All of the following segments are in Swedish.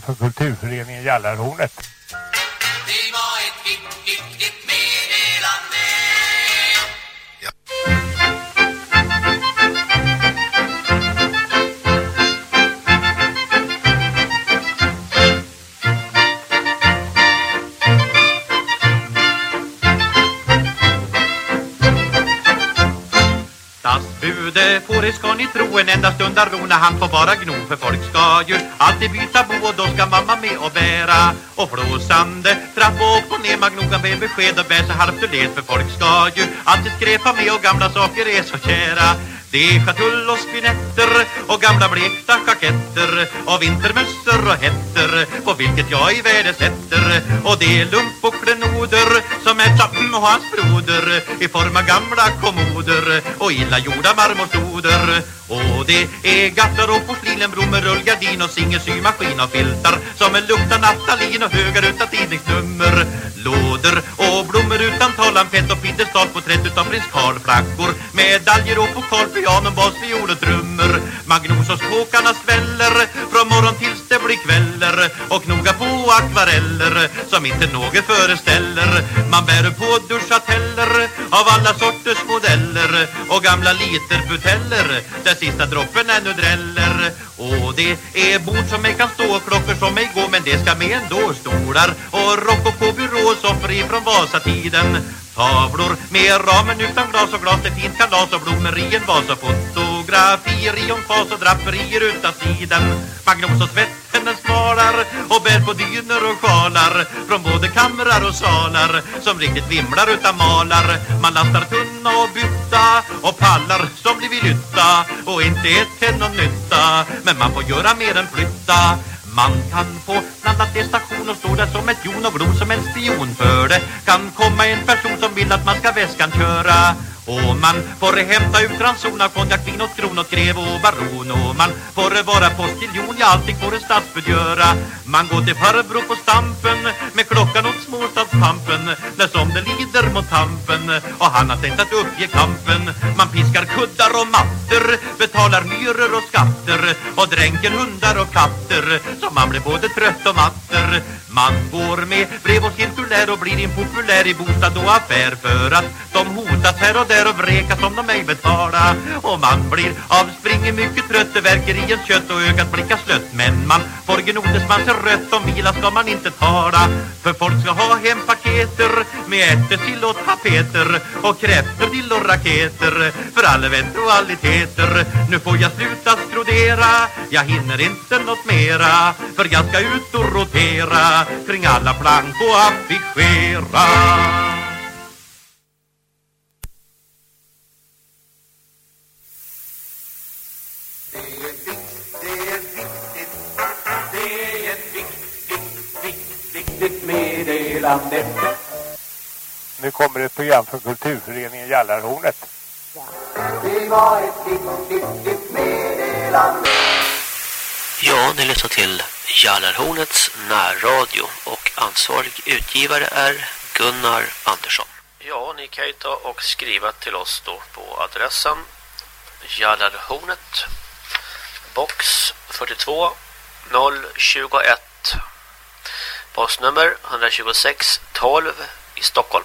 utanför för kulturföreningen Jallarhornet. Jude får det ska ni tro en enda stund där ro när han får vara gno För folk ska ju alltid byta bo och då ska mamma med och bära. Och flåsande trappa upp och ner man gnogar med besked och bär så halvt ur led För folk ska ju alltid skräpa med och gamla saker är så kära det är schatull och spinetter och gamla blekta jacketter och vintermössor och hetter på vilket jag i värde sätter och det är lump och klenoder som är Chappen och hans broder i form av gamla kommoder och illa gjorda marmorsoder. och det är gattar och porslin, blommor, rullgardin och singelsymaskin och filtar som är luktar naftalin och högar utan tidningsnummer lådor och blommor utan talan fett och piedestalporträtt utav prins Karl flaggor medaljer och pokal, piano, bas, fiol och trummor Magnus och spåkarna sväller från morgon tills det blir kväller. Och knoga på akvareller som inte något föreställer. Man bär på duschateller av alla sorters modeller. Och gamla literbuteller där sista droppen ännu dräller. Och det är bord som ej kan stå och klockor som ej går men det ska med ändå stolar. Och rokokobyråsoffor ifrån Vasatiden. Tavlor med ramen utan glas och glas, det fint kalas och blommerien i en vas och fotografier i en fas och draperier utan sidan. Magnus och svetten den smalar och bär på dynor och sjalar från både kamrar och salar som riktigt vimlar utan malar. Man lastar tunna och bytta och pallar som blir lytta och inte ett till någon nytta. Men man får göra mer än flytta. Man kan få Blandat i station och stå där som ett jon och glo som en spion för det kan komma en person som vill att man ska väskan köra. Och man får hämta ut ranson av konjak, vin och kron och grev och baron. Och man får vara postiljon, ja allting får en stadsbud göra. Man går till farbror på stampen med klockan åt småstadspampen När som det ligger mot tampen och han har tänkt att uppge kampen. Man piskar kuddar och mattor betalar myror och skatter Och dränker hundar och katter. Så man blir både trött och matter. Man går med brev och cirkulär och blir impopulär i bostad och affär För att de hotas här och där och vräkas om de ej betala. Och man blir avspringer mycket trött, det i ens kött och ögat blickar slött. Men man får gnodes man ser rött, om vila ska man inte tala. För folk ska ha hem paketer med ärtesill och tapeter Och kräftor, dill och raketer för all eventualiteter. Nu får jag sluta skrodera, jag hinner inte något mera För jag ska ut och rotera kring alla plank och affischera Det är viktigt, det är viktigt, det är ett vikt, vikt, viktigt meddelande. Nu kommer ett program från kulturföreningen Jallarhornet. Det var ett vikt, viktigt meddelande. Ja, ni lyssnar till Jallarhornets närradio och ansvarig utgivare är Gunnar Andersson. Ja, ni kan ju ta och skriva till oss då på adressen Jallarhornet box 42 021 postnummer 126 12 i Stockholm.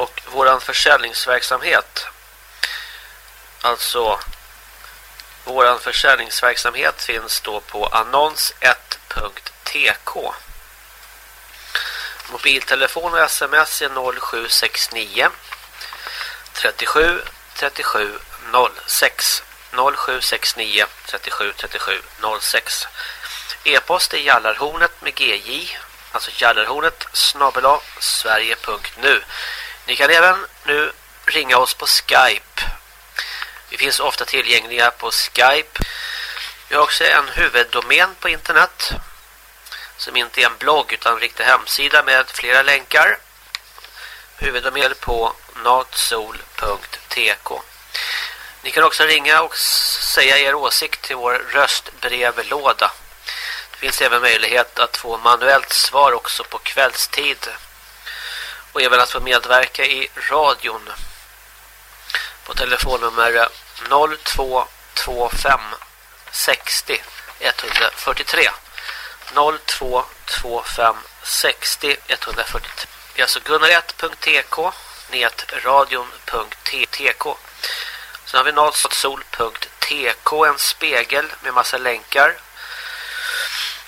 och våran försäljningsverksamhet alltså våran försäljningsverksamhet finns då på annons1.tk Mobiltelefon och sms är 0769 37 37 06 0769 37 37 06 E-post är jallarhornet med gj alltså jallarhornet snabbela sverige.nu ni kan även nu ringa oss på Skype vi finns ofta tillgängliga på Skype. Vi har också en huvuddomän på internet som inte är en blogg utan en riktig hemsida med flera länkar. Huvuddomän på natsol.tk Ni kan också ringa och säga er åsikt till vår röstbrevlåda. Det finns även möjlighet att få manuellt svar också på kvällstid. Och även att få medverka i radion. På telefonnummer 0225 60 143 0225 60 143 Det är alltså gunnar1.tk netradion.tk Sen har vi nalsotsol.tk en spegel med massa länkar.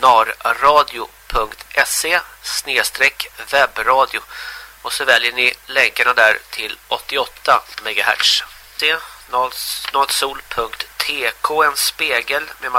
narradio.se webbradio och så väljer ni länkarna där till 88 MHz. Se nordsol.tk en spegel med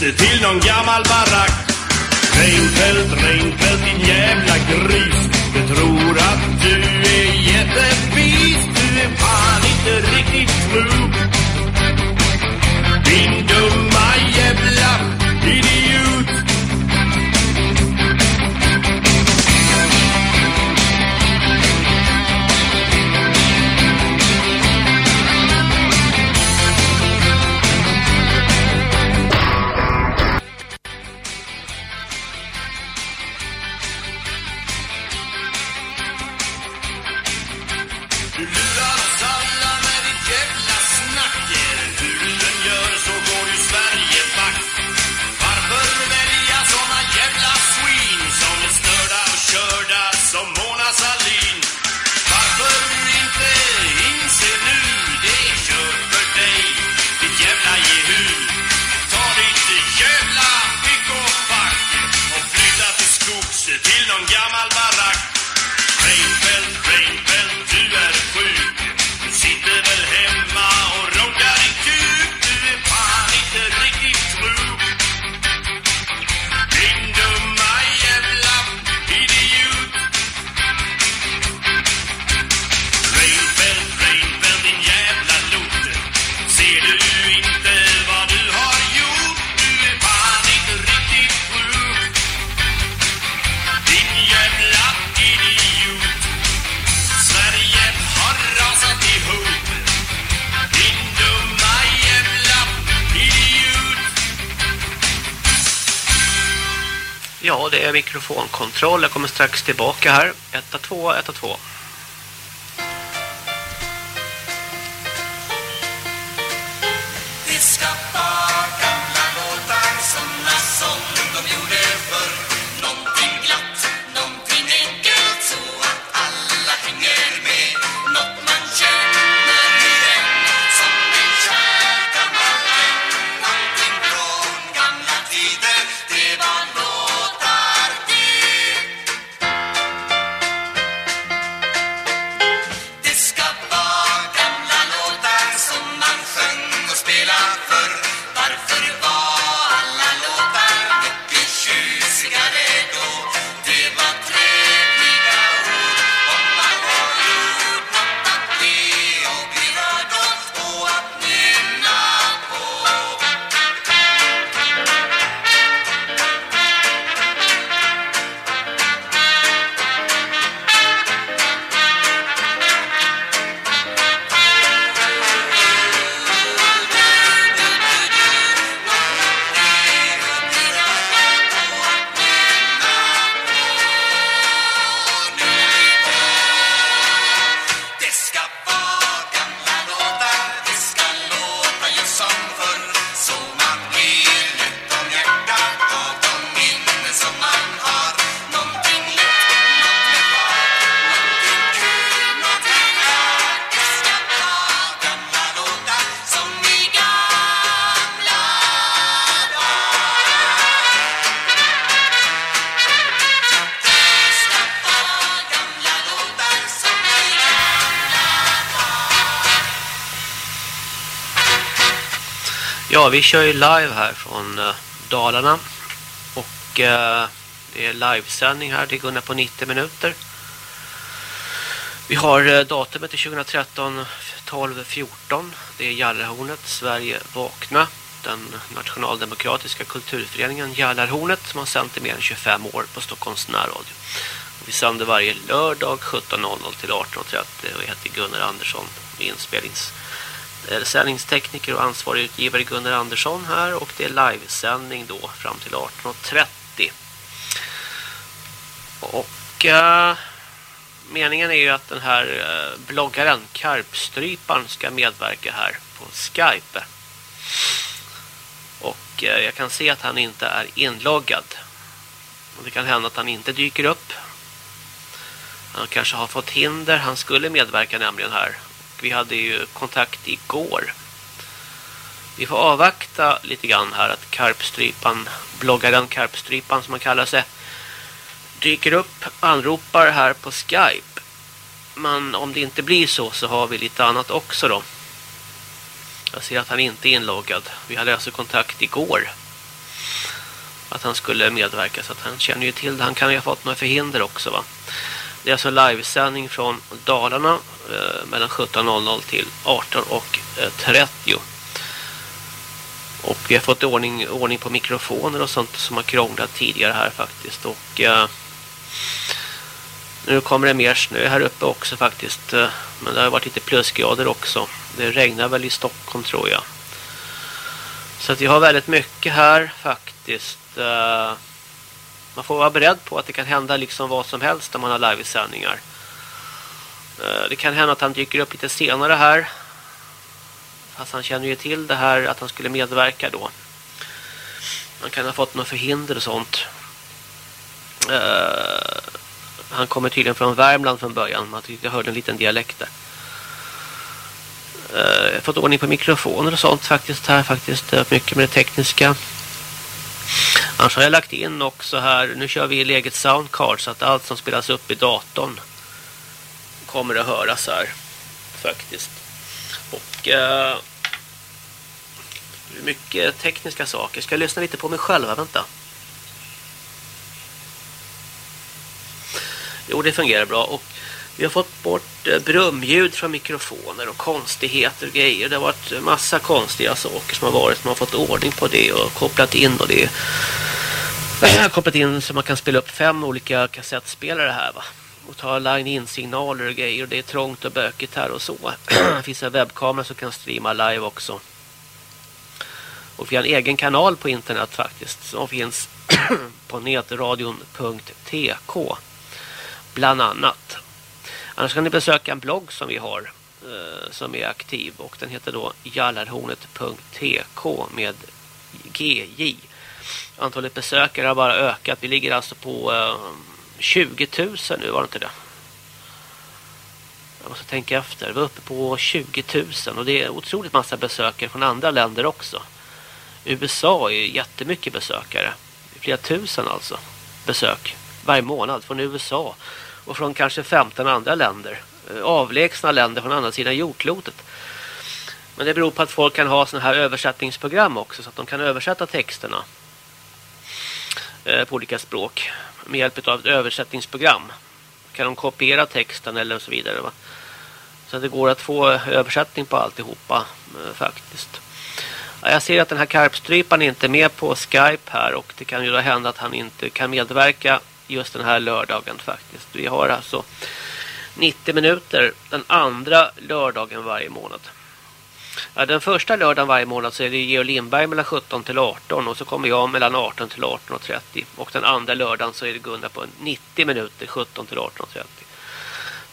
skogs till någon gammal barack. Reinfeldt, Reinfeldt din jävla gris. Du tror att du till någon gammal det är mikrofonkontroll. Jag kommer strax tillbaka här. 1-2, 1-2. Ja, vi kör ju live här från eh, Dalarna. Och eh, det är livesändning här. Det går på 90 minuter. Vi har eh, datumet till 2013-12-14. Det är Jallarhornet, Sverige vakna. Den nationaldemokratiska kulturföreningen Jallarhornet som har sänt i mer än 25 år på Stockholms närradio. Vi sänder varje lördag 17.00 till 18.30 och jag heter Gunnar Andersson med inspelnings Eh, sändningstekniker och ansvarig utgivare Gunnar Andersson här och det är livesändning då fram till 18.30. Och eh, meningen är ju att den här eh, bloggaren Karpstryparen ska medverka här på Skype. Och eh, jag kan se att han inte är inloggad. Och det kan hända att han inte dyker upp. Han kanske har fått hinder. Han skulle medverka nämligen här. Vi hade ju kontakt igår. Vi får avvakta lite grann här att Karpstrypan, bloggaren Karpstrypan som han kallar sig, dyker upp, anropar här på Skype. Men om det inte blir så så har vi lite annat också då. Jag ser att han inte är inloggad. Vi hade alltså kontakt igår. att han skulle medverka så att han känner ju till det. Han kan ju ha fått några förhinder också va. Det är alltså livesändning från Dalarna eh, mellan 17.00 till 18.30. Eh, och vi har fått ordning, ordning på mikrofoner och sånt som har krånglat tidigare här faktiskt. Och eh, nu kommer det mer snö här uppe också faktiskt. Eh, men det har varit lite plusgrader också. Det regnar väl i Stockholm tror jag. Så att vi har väldigt mycket här faktiskt. Eh, man får vara beredd på att det kan hända liksom vad som helst när man har livesändningar. Eh, det kan hända att han dyker upp lite senare här. Fast han känner ju till det här att han skulle medverka då. Han kan ha fått något förhinder och sånt. Eh, han kommer tydligen från Värmland från början. Man tyckte jag hörde en liten dialekt där. Eh, jag har fått ordning på mikrofoner och sånt faktiskt här. Faktiskt eh, mycket med det tekniska. Annars har jag lagt in också här. Nu kör vi i eget soundcard så att allt som spelas upp i datorn kommer att höras här. Faktiskt. Och eh, mycket tekniska saker. Ska jag lyssna lite på mig själv? Vänta. Jo, det fungerar bra. Och vi har fått bort eh, brumljud från mikrofoner och konstigheter och grejer. Det har varit massa konstiga saker som har varit. Man har fått ordning på det och kopplat in och det. Jag har kopplat in så man kan spela upp fem olika kassettspelare här va. Och ta line-in-signaler och grejer. Och det är trångt och bökigt här och så. Det finns en webbkamera som kan streama live också. Och vi har en egen kanal på internet faktiskt. Som finns på netradion.tk bland annat. Annars kan ni besöka en blogg som vi har eh, som är aktiv och den heter då jallarhornet.tk med GJ. Antalet besökare har bara ökat. Vi ligger alltså på eh, 20 000 nu, var det inte det? Jag måste tänka efter. Vi var uppe på 20 000 och det är otroligt massa besökare från andra länder också. USA är jättemycket besökare. Flera tusen alltså besök varje månad från USA och från kanske 15 andra länder. Eh, avlägsna länder från andra sidan jordklotet. Men det beror på att folk kan ha såna här översättningsprogram också så att de kan översätta texterna eh, på olika språk med hjälp av ett översättningsprogram. Kan de kopiera texten eller så vidare va? Så att det går att få eh, översättning på alltihopa faktiskt. Jag ser att den här karpstrypan är inte med på Skype här och det kan ju då hända att han inte kan medverka just den här lördagen faktiskt. Vi har alltså 90 minuter den andra lördagen varje månad. Ja, den första lördagen varje månad så är det Georg Lindberg mellan 17 till 18 och så kommer jag mellan 18 till 18.30 och Och den andra lördagen så är det Gunnar på 90 minuter 17 till 18.30.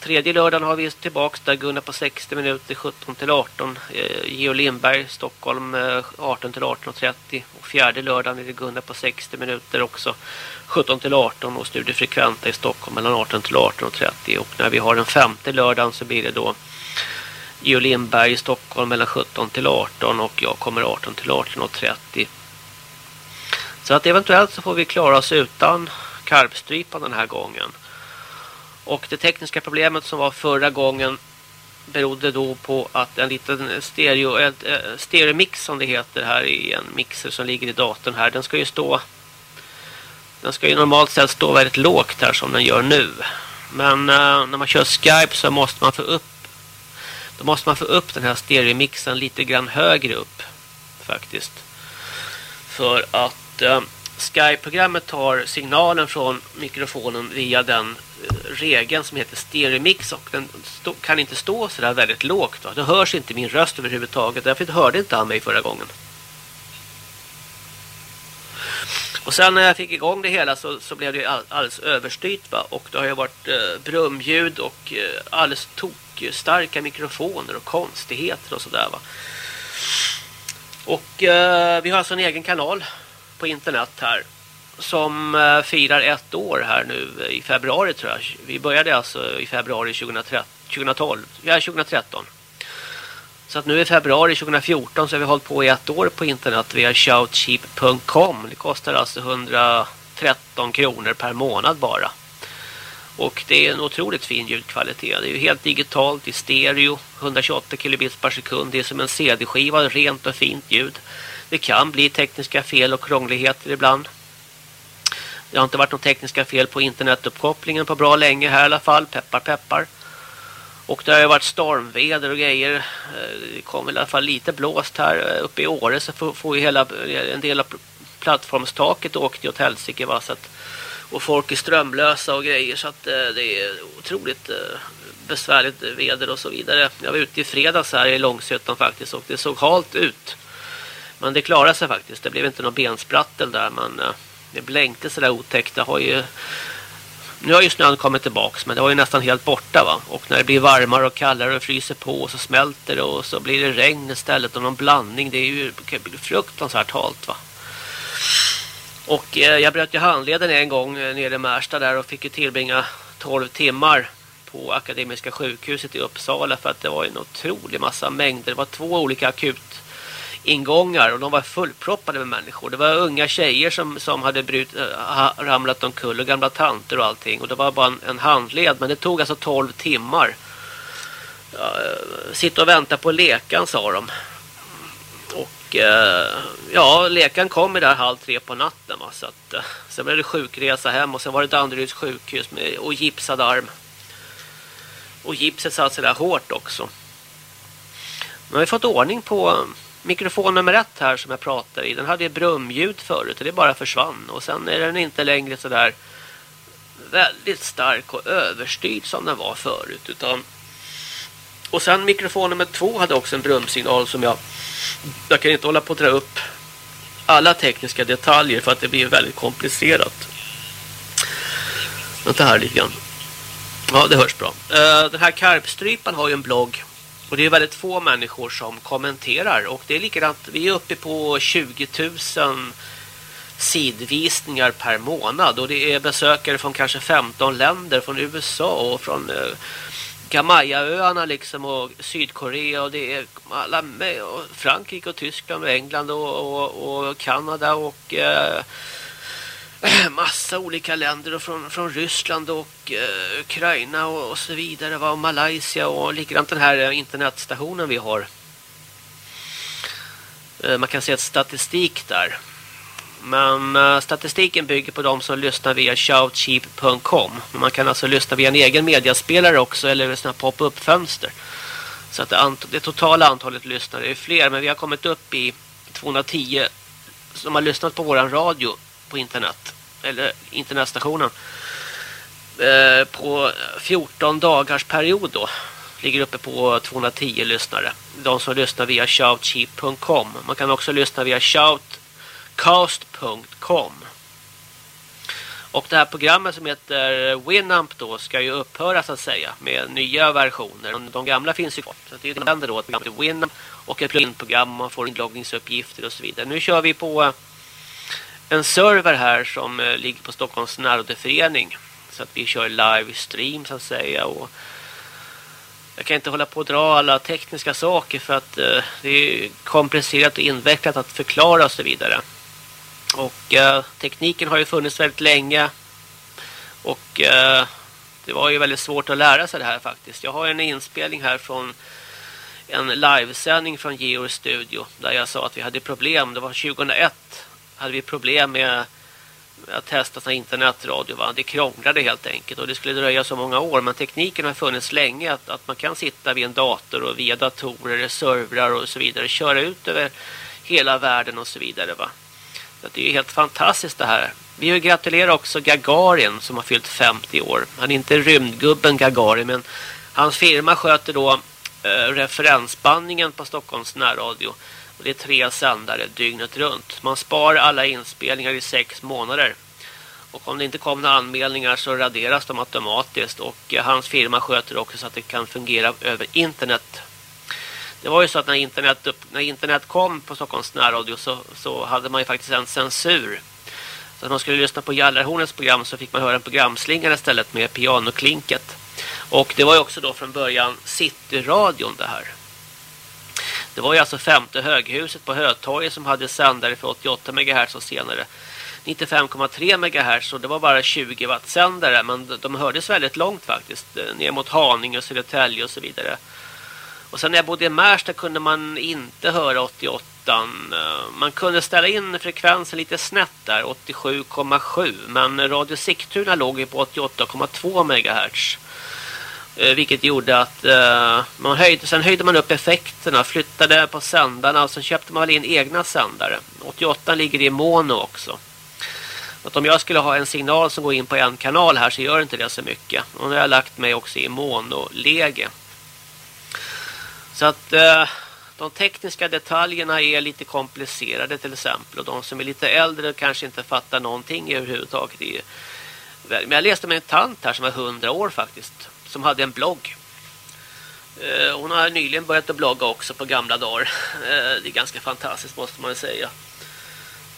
Tredje lördagen har vi tillbaks där Gunnar på 60 minuter 17 till 18. Eh, Geo Lindberg Stockholm eh, 18 till 18.30. och fjärde lördagen är det Gunnar på 60 minuter också 17 till 18 och studiefrekventa i Stockholm mellan 18 till 18.30. och när vi har den femte lördagen så blir det då Geo Lindberg i Stockholm mellan 17 till 18 och jag kommer 18 till 18.30. Så att eventuellt så får vi klara oss utan karpstrypan den här gången. Och det tekniska problemet som var förra gången berodde då på att en liten stereo, ett, äh, stereomix som det heter här i en mixer som ligger i datorn här. Den ska ju stå den ska ju normalt sett stå väldigt lågt här som den gör nu. Men äh, när man kör Skype så måste man få upp då måste man få upp den här stereomixen lite grann högre upp faktiskt. För att äh, Skype-programmet tar signalen från mikrofonen via den eh, regeln som heter stereomix och den kan inte stå så där väldigt lågt. Då. Det hörs inte min röst överhuvudtaget. Därför hörde inte han mig förra gången. Och sen när jag fick igång det hela så, så blev det all, alldeles överstyrt. Va? Och det har ju varit eh, brumljud och eh, alldeles tokstarka mikrofoner och konstigheter och sådär. Va? Och eh, vi har alltså en egen kanal på internet här som eh, firar ett år här nu i februari tror jag. Vi började alltså i februari 2013, 2012, ja 2013. Så att nu i februari 2014 så har vi hållit på i ett år på internet via shoutcheap.com. Det kostar alltså 113 kronor per månad bara. Och det är en otroligt fin ljudkvalitet. Det är ju helt digitalt i stereo, 128 kilobits per sekund. Det är som en CD-skiva, rent och fint ljud. Det kan bli tekniska fel och krångligheter ibland. Det har inte varit några tekniska fel på internetuppkopplingen på bra länge här i alla fall. Peppar, peppar. Och det har ju varit stormväder och grejer. Eh, det kom i alla fall lite blåst här eh, uppe i Åre så får, ju hela eh, en del av plattformstaket åkte åt helsike va så att och folk är strömlösa och grejer så att det är otroligt besvärligt väder och så vidare. Jag var ute i fredags här i Långsötan faktiskt och det såg halt ut. Men det klarade sig faktiskt. Det blev inte någon bensprattel där men eh, det blänkte sådär otäckt. Det har ju nu har ju snön kommit tillbaks men det var ju nästan helt borta va. Och när det blir varmare och kallare och fryser på och så smälter det och så blir det regn istället och någon blandning. Det är ju fruktansvärt halt va. Och eh, jag bröt ju handleden en gång eh, nere i Märsta där och fick ju tillbringa 12 timmar på Akademiska sjukhuset i Uppsala för att det var en otrolig massa mängder. Det var två olika akut ingångar och de var fullproppade med människor. Det var unga tjejer som, som hade brut, äh, eh, ha- ramlat omkull och gamla tanter och allting. Och det var bara en, en handled men det tog alltså 12 timmar. Ja, eh, sitta och vänta på lekan sa de. Och eh, ja, läkaren kom där halv tre på natten. Va? Så att, eh, sen blev det sjukresa hem och sen var det Danderyds sjukhus med, och gipsad arm. Och gipset satt sig där hårt också. Men vi har fått ordning på mikrofon nummer ett här som jag pratar i. Den hade ju brumljud förut och det bara försvann. Och sen är den inte längre så där väldigt stark och överstyrd som den var förut. Utan och sen mikrofon nummer två hade också en brumsignal som jag jag kan inte hålla på att dra upp alla tekniska detaljer för att det blir väldigt komplicerat. Vänta här lite grann. Ja, det hörs bra. Eh, den här Karpstrypan har ju en blogg och det är väldigt få människor som kommenterar. Och det är likadant, vi är uppe på 20 000 sidvisningar per månad. Och det är besökare från kanske 15 länder från USA och från eh, Gamayaöarna liksom och Sydkorea. Och det är alla med och Frankrike och Tyskland och England och, och, och Kanada och eh, Äh, massa olika länder och från, från Ryssland och eh, Ukraina och, och så vidare va? och Malaysia och likadant den här eh, internetstationen vi har. Eh, man kan se ett statistik där. Men eh, statistiken bygger på de som lyssnar via shoutcheap.com. Man kan alltså lyssna via en egen mediaspelare också eller via pop-up fönster. Så att det, det totala antalet lyssnare är fler men vi har kommit upp i 210 som har lyssnat på våran radio på internet eller internetstationen eh, på 14 dagars period då ligger uppe på 210 lyssnare. De som lyssnar via shoutcheap.com. Man kan också lyssna via shoutcast.com. Och det här programmet som heter Winamp då ska ju upphöra så att säga med nya versioner. De gamla finns ju kvar. Så det är då ett program till Winamp och ett plugin-program man får inloggningsuppgifter och så vidare. Nu kör vi på en server här som eh, ligger på Stockholms närrådeförening. Så att vi kör livestream så att säga och jag kan inte hålla på att dra alla tekniska saker för att eh, det är komplicerat och invecklat att förklara och så vidare. Och eh, tekniken har ju funnits väldigt länge. Och eh, det var ju väldigt svårt att lära sig det här faktiskt. Jag har en inspelning här från en livesändning från Geor Studio där jag sa att vi hade problem. Det var 2001 hade vi problem med att testa sån internetradio. Va? Det krånglade helt enkelt och det skulle dröja så många år. Men tekniken har funnits länge att, att man kan sitta vid en dator och via datorer, servrar och så vidare köra ut över hela världen och så vidare. Va? Så att det är helt fantastiskt det här. Vi vill gratulera också Gagarin som har fyllt 50 år. Han är inte rymdgubben Gagarin men hans firma sköter då eh, referensbandningen på Stockholms närradio. Och det är tre sändare dygnet runt. Man spar alla inspelningar i sex månader. Och om det inte kommer några anmälningar så raderas de automatiskt. Och eh, hans firma sköter också så att det kan fungera över internet. Det var ju så att när internet, upp, när internet kom på Stockholms närradio så, så hade man ju faktiskt en censur. Så när man skulle lyssna på Jallarhornets program så fick man höra en programslingare istället med pianoklinket. Och det var ju också då från början Cityradion det här. Det var ju alltså femte höghuset på Hötorget som hade sändare för 88 MHz och senare 95,3 MHz och det var bara 20 watt sändare men de hördes väldigt långt faktiskt eh, ner mot Haninge och Södertälje och så vidare. Och sen när jag bodde i Märsta kunde man inte höra 88 eh, Man kunde ställa in frekvensen lite snett där, 87,7. Men Radio Sigtuna låg ju på 88,2 MHz. Eh, Vilket gjorde att eh, man höjde, sen höjde man upp effekterna, flyttade på sändarna och så köpte man väl in egna sändare. 88 ligger i mono också. Att om jag skulle ha en signal som går in på en kanal här så gör inte det så mycket. Och nu har jag lagt mig också i monoläge. Så att eh, de tekniska detaljerna är lite komplicerade till exempel. Och de som är lite äldre kanske inte fattar någonting överhuvudtaget. Det är, men jag läste med en tant här som var 100 år faktiskt. Som hade en blogg. Eh, hon har nyligen börjat att blogga också på gamla dagar. Eh, det är ganska fantastiskt måste man säga.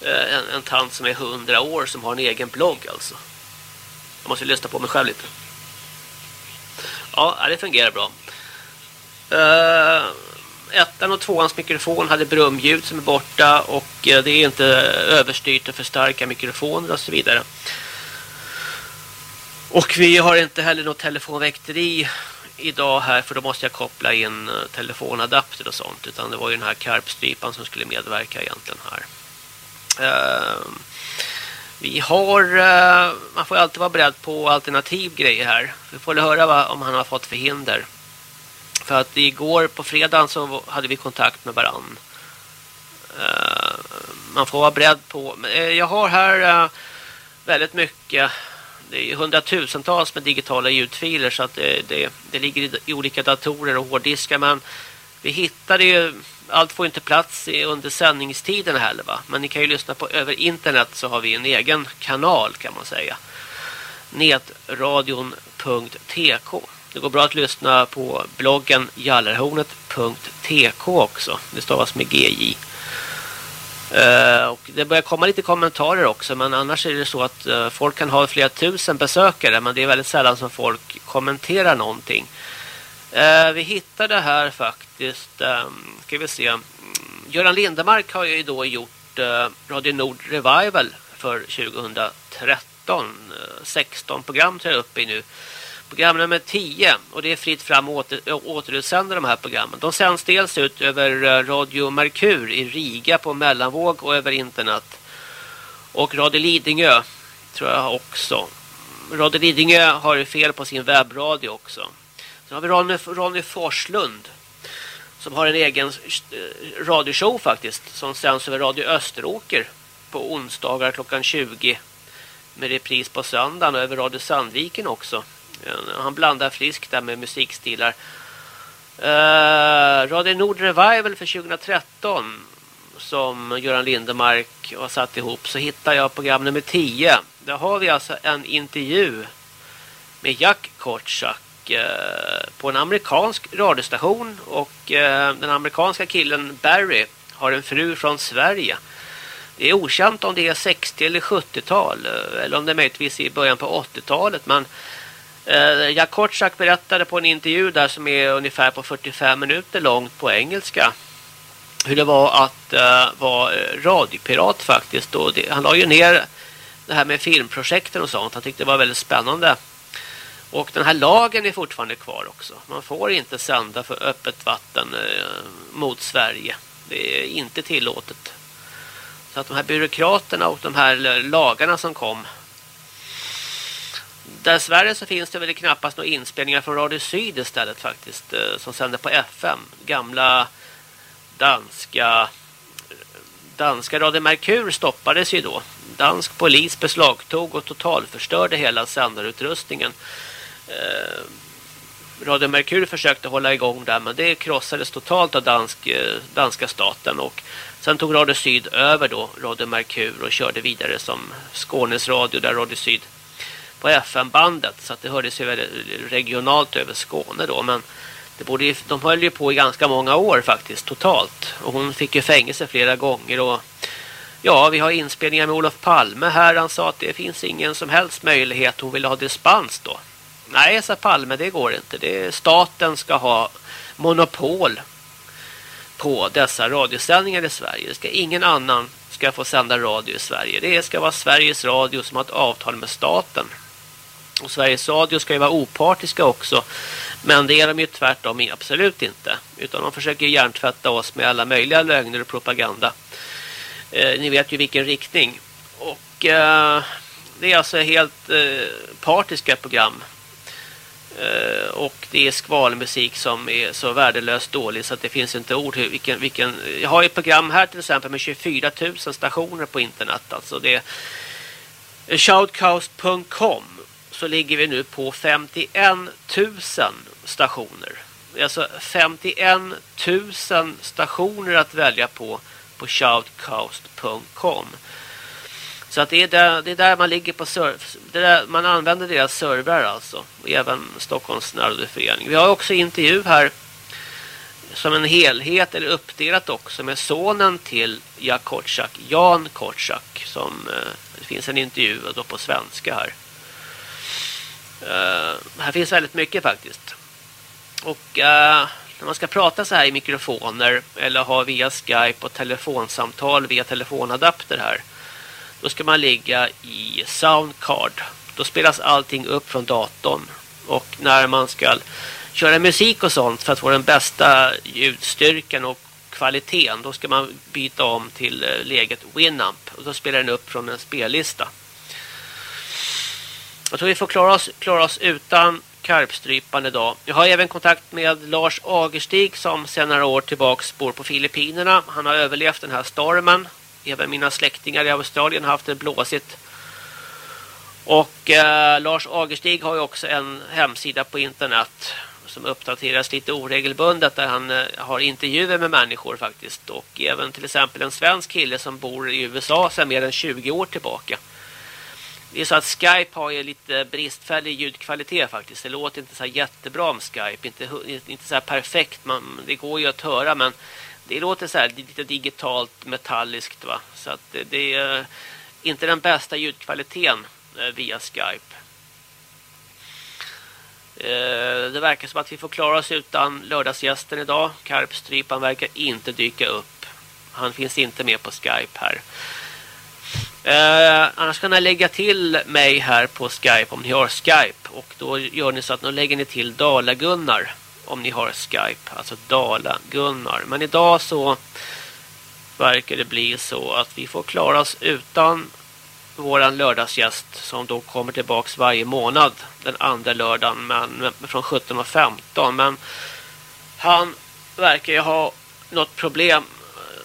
Eh, en, en tant som är 100 år som har en egen blogg alltså. Jag måste lyssna på mig själv lite. Ja, det fungerar bra. Ettan och tvåans mikrofon hade brumljud som är borta och det är inte överstyrt och för starka mikrofoner och så vidare. Och vi har inte heller något telefonväkteri idag här för då måste jag koppla in eh, telefonadapter och sånt utan det var ju den här karpstrypan som skulle medverka egentligen här. Uh, vi har, uh, man får alltid vara beredd på alternativ grejer här. Vi får höra vad, om han har fått förhinder. För att igår på fredagen så hade vi kontakt med varann. Uh, man får vara beredd på. Eh, jag har här väldigt mycket. Det är hundratusentals med digitala ljudfiler så att det, det, det ligger i, i olika datorer och hårddiskar. Men vi hittade ju allt får inte plats under sändningstiden heller va. Men ni kan ju lyssna på över internet så har vi en egen kanal kan man säga. Netradion.tk Det går bra att lyssna på bloggen jallarhornet.tk också. Det stavas med GJ. Uh, och det börjar komma lite kommentarer också men annars är det så att uh, folk kan ha flera tusen besökare men det är väldigt sällan som folk kommenterar någonting. Uh, vi hittade här faktiskt, um, ska vi se, mm, Göran Lindemark har ju då gjort Radio Nord Revival för 2013. 16 program tror jag uppe i nu. Program nummer 10 och det är fritt fram att åter, återutsända de här programmen. De sänds dels ut över eh, Radio Merkur i Riga på mellanvåg och över internet. Och Radio Lidingö tror jag också. Radio Lidingö har fel på sin webbradio också. Sen har vi Ronny, Ronny Forslund som har en egen eh, radioshow faktiskt som sänds över Radio Österåker på onsdagar klockan 20 med repris på söndagen och över Radio Sandviken också. Eh, han blandar friskt där med musikstilar. Uh, Radio Nord Revival för 2013 som Göran Lindemark har satt ihop så hittar jag program nummer 10. Där har vi alltså en intervju med Jack Kortsak uh, eh, på en amerikansk radiostation och uh, den amerikanska killen Barry har en fru från Sverige. Det är okänt om det är 60 eller 70-tal eller om det är möjligtvis i början på 80-talet men Eh, Jack Kortsak berättade på en intervju där som är ungefär på 45 minuter långt på engelska hur det var att uh, vara eh, radiopirat faktiskt. Och det, han la ju ner det här med filmprojekten och sånt. Han tyckte det var väldigt spännande. Och den här lagen är fortfarande kvar också. Man får inte sända för öppet vatten eh, mot Sverige. Det är inte tillåtet. Så att de här byråkraterna och de här lagarna som kom Dessvärre så finns det väl knappast några inspelningar från Radio Syd istället faktiskt. Eh, som sänder på FM. Gamla danska danska Radio Merkur stoppades ju då. Dansk polis beslagtog och totalförstörde hela sändarutrustningen. Eh, Radio Merkur försökte hålla igång där men det krossades totalt av dansk, eh, danska staten och sen tog Radio Syd över då Radio Merkur och körde vidare som Skånes radio där Radio Syd på FM-bandet så att det hördes ju regionalt över Skåne då men det borde, de höll ju på i ganska många år faktiskt totalt. Och hon fick ju fängelse flera gånger och ja vi har inspelningar med Olof Palme här. Han sa att det finns ingen som helst möjlighet hon ville ha dispens då. Nej sa Palme det går inte. Det är, staten ska ha monopol på dessa radiosändningar i Sverige. Det ska ingen annan ska få sända radio i Sverige. Det ska vara Sveriges Radio som har ett avtal med staten och Sveriges Radio ska ju vara opartiska också. Men det är de ju tvärtom absolut inte. Utan de försöker hjärntvätta oss med alla möjliga lögner och propaganda. Eh, ni vet ju vilken riktning. Och eh, det är alltså helt eh, partiska program. Eh, och det är skvalmusik som är så värdelöst dålig så att det finns inte ord. Hur, vilken, vilken, jag har ju ett program här till exempel med 24 000 stationer på internet. Alltså det är shoutcast.com så ligger vi nu på 51 000 stationer. Det är alltså 51 000 stationer att välja på på shoutcast.com. Så att det är där, det är där man ligger på det där man använder deras servrar alltså. Och även Stockholms närrådeförening. Vi har också intervju här som en helhet eller uppdelat också med sonen till Jack Kortsak, Jan Kortsak som eh, det finns en intervju då på svenska här. Uh, här finns väldigt mycket faktiskt. Och uh, när man ska prata så här i mikrofoner eller ha via Skype och telefonsamtal via telefonadapter här då ska man ligga i soundcard. Då spelas allting upp från datorn. Och när man ska köra musik och sånt för att få den bästa ljudstyrkan och kvaliteten då ska man byta om till eh, läget Winamp och då spelar den upp från en spellista. Jag tror vi får klara oss, klara oss utan karpstrypan idag. Jag har även kontakt med Lars Agerstig som sedan några år tillbaka bor på Filippinerna. Han har överlevt den här stormen. Även mina släktingar i Australien har haft det blåsigt. Och eh, Lars Agerstig har ju också en hemsida på internet som uppdateras lite oregelbundet där han eh, har intervjuer med människor faktiskt. Och även till exempel en svensk kille som bor i USA sedan mer än 20 år tillbaka. Det är så att Skype har ju lite bristfällig ljudkvalitet faktiskt. Det låter inte så jättebra om Skype. Inte, inte så perfekt. Man, det går ju att höra men det låter så här lite digitalt metalliskt va. Så att det, det är eh, inte den bästa ljudkvaliteten eh, via Skype. Eh, det verkar som att vi får klara oss utan lördagsgästen idag. Karpstrypan verkar inte dyka upp. Han finns inte med på Skype här. Eh, annars kan jag lägga till mig här på Skype om ni har Skype. Och då gör ni så att ni lägger ni till Dala-Gunnar om ni har Skype. Alltså Dala-Gunnar. Men idag så verkar det bli så att vi får klara oss utan våran lördagsgäst som då kommer tillbaks varje månad den andra lördagen men från 17.15 men han verkar ju ha något problem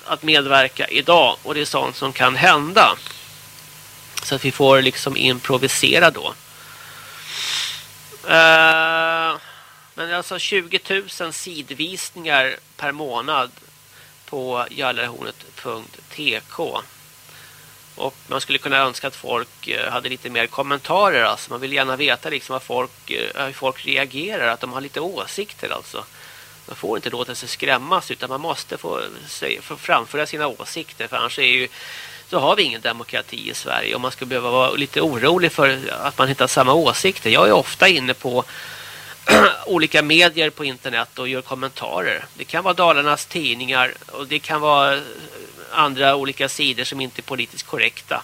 att medverka idag och det är sånt som kan hända. Så att vi får liksom improvisera då. Uh, men alltså 20 000 sidvisningar per månad på jallarhornet.tk. Och man skulle kunna önska att folk eh, hade lite mer kommentarer. Alltså man vill gärna veta liksom vad folk, eh, hur folk reagerar. Att de har lite åsikter alltså. Man får inte låta sig skrämmas utan man måste få, få framföra sina åsikter. För annars är ju, så har vi ingen demokrati i Sverige. Och man ska behöva vara lite orolig för att man inte har samma åsikter. Jag är ofta inne på olika medier på internet och gör kommentarer. Det kan vara Dalarnas tidningar och det kan vara andra olika sidor som inte är politiskt korrekta.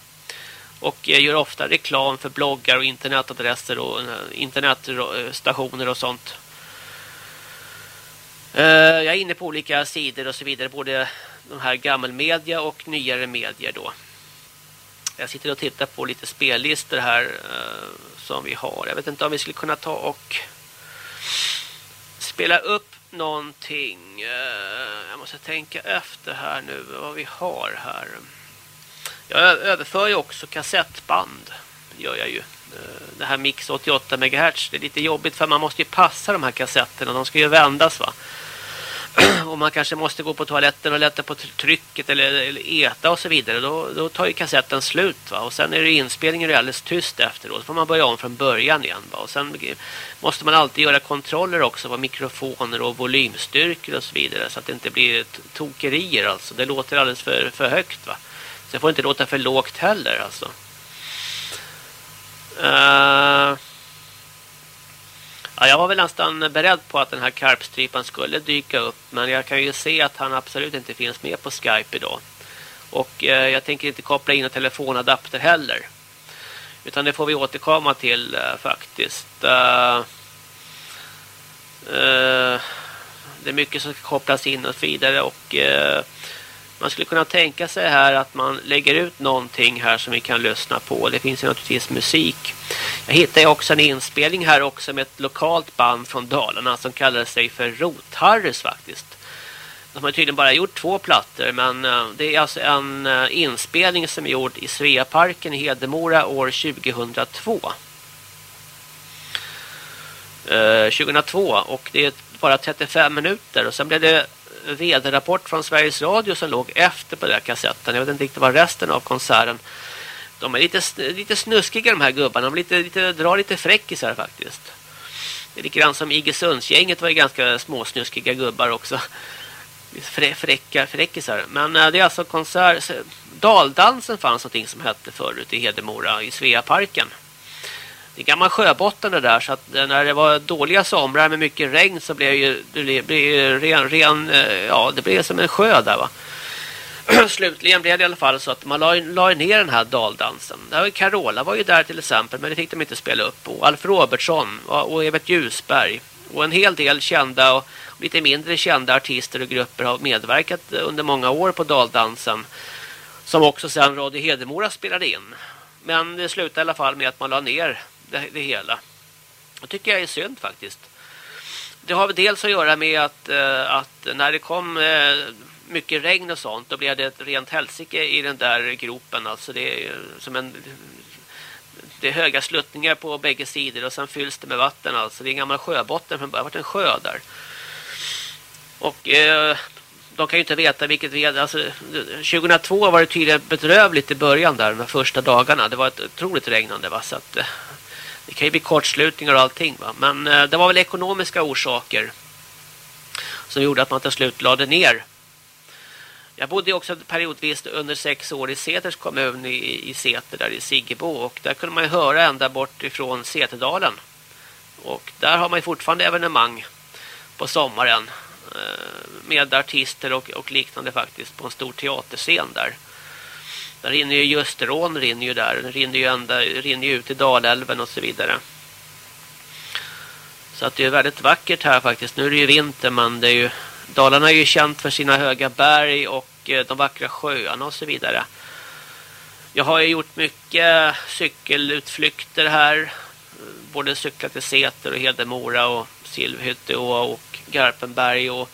Och jag gör ofta reklam för bloggar och internetadresser och eh, internetstationer och sånt. Eh, jag är inne på olika sidor och så vidare, både de här gammelmedia och nyare medier då. Jag sitter och tittar på lite spellistor här eh, som vi har. Jag vet inte om vi skulle kunna ta och spela upp någonting. Eh, jag måste tänka efter här nu vad vi har här. Jag överför ju också kassettband. Det gör jag ju. Eh, det här Mix 88 MHz. Det är lite jobbigt för man måste ju passa de här kassetterna. De ska ju vändas va och man kanske måste gå på toaletten och lätta på trycket eller, eller äta och så vidare, då, då tar ju kassetten slut. Va? Och sen är det inspelningen är alldeles tyst efteråt. Då får man börja om från början igen. Va? Och sen måste man alltid göra kontroller också på mikrofoner och volymstyrkor och så vidare. Så att det inte blir tokerier alltså. Det låter alldeles för, för högt va. Så det får inte låta för lågt heller alltså. Uh... Ja, jag var väl nästan beredd på att den här karpstrypan skulle dyka upp. Men jag kan ju se att han absolut inte finns med på Skype idag. Och eh, jag tänker inte koppla in en telefonadapter heller. Utan det får vi återkomma till eh, faktiskt. Eh, eh, det är mycket som ska kopplas in och så vidare och eh, man skulle kunna tänka sig här att man lägger ut någonting här som vi kan lyssna på. Det finns ju naturligtvis musik. Jag hittade också en inspelning här också med ett lokalt band från Dalarna som kallade sig för Rotharris faktiskt. De har tydligen bara gjort två plattor men eh, det är alltså en eh, inspelning som är gjord i Sveaparken i Hedemora år 2002. 2002 eh, och det är bara 35 minuter och sen blev det vd-rapport från Sveriges Radio som låg efter på den här kassetten. Jag vet inte riktigt vad resten av konserten. De är lite, lite snuskiga de här gubbarna. De lite, lite, drar lite fräckisar faktiskt. Det är lite grann som Iggesundsgänget var ju ganska småsnuskiga gubbar också. Frä, fräcka, fräckisar. Men eh, det är alltså konsert... Daldansen fanns någonting som hette förut i Hedemora i Sveaparken. Det är gammal sjöbotten det där så att när det var dåliga somrar med mycket regn så blev ju det blev ren, ren eh, ja det blev som en sjö där va. Slutligen blev det i alla fall så att man la, la ner den här daldansen. Där var Carola var ju där till exempel men det fick de inte spela upp och Alf Robertsson och Evert Ljusberg och en hel del kända och lite mindre kända artister och grupper har medverkat under många år på daldansen som också sen Radio Hedemora spelade in. Men det slutade i alla fall med att man la ner det, det hela. Det tycker jag är synd faktiskt. Det har väl dels att göra med att, eh, att när det kom eh, mycket regn och sånt då blev det ett rent helsike i den där gropen. Alltså det är som en det är höga sluttningar på bägge sidor och sen fylls det med vatten. Alltså det är en gammal sjöbotten från början. Det har varit en sjö där. Och eh, de kan ju inte veta vilket väder. Alltså, 2002 var det tydligen bedrövligt i början där de första dagarna. Det var ett otroligt regnande va? Så att, eh, det kan ju bli kortslutningar och allting va. Men eh, det var väl ekonomiska orsaker som gjorde att man till slut lade ner. Jag bodde också periodvis under sex år i Säters kommun i, i Säter där i Siggebo och där kunde man ju höra ända bort ifrån Säterdalen. Och där har man ju fortfarande evenemang på sommaren eh, med artister och, och liknande faktiskt på en stor teaterscen där. Där rinner ju Gösterån rinner ju där. Den rinner ju, ända, rinner ju ut i Dalälven och så vidare. Så att det är väldigt vackert här faktiskt. Nu är det ju vinter men det är ju Dalarna är ju känt för sina höga berg och eh, de vackra sjöarna och så vidare. Jag har ju gjort mycket cykelutflykter här. Både cyklat till Säter och Hedemora och Silvhytte och Garpenberg och,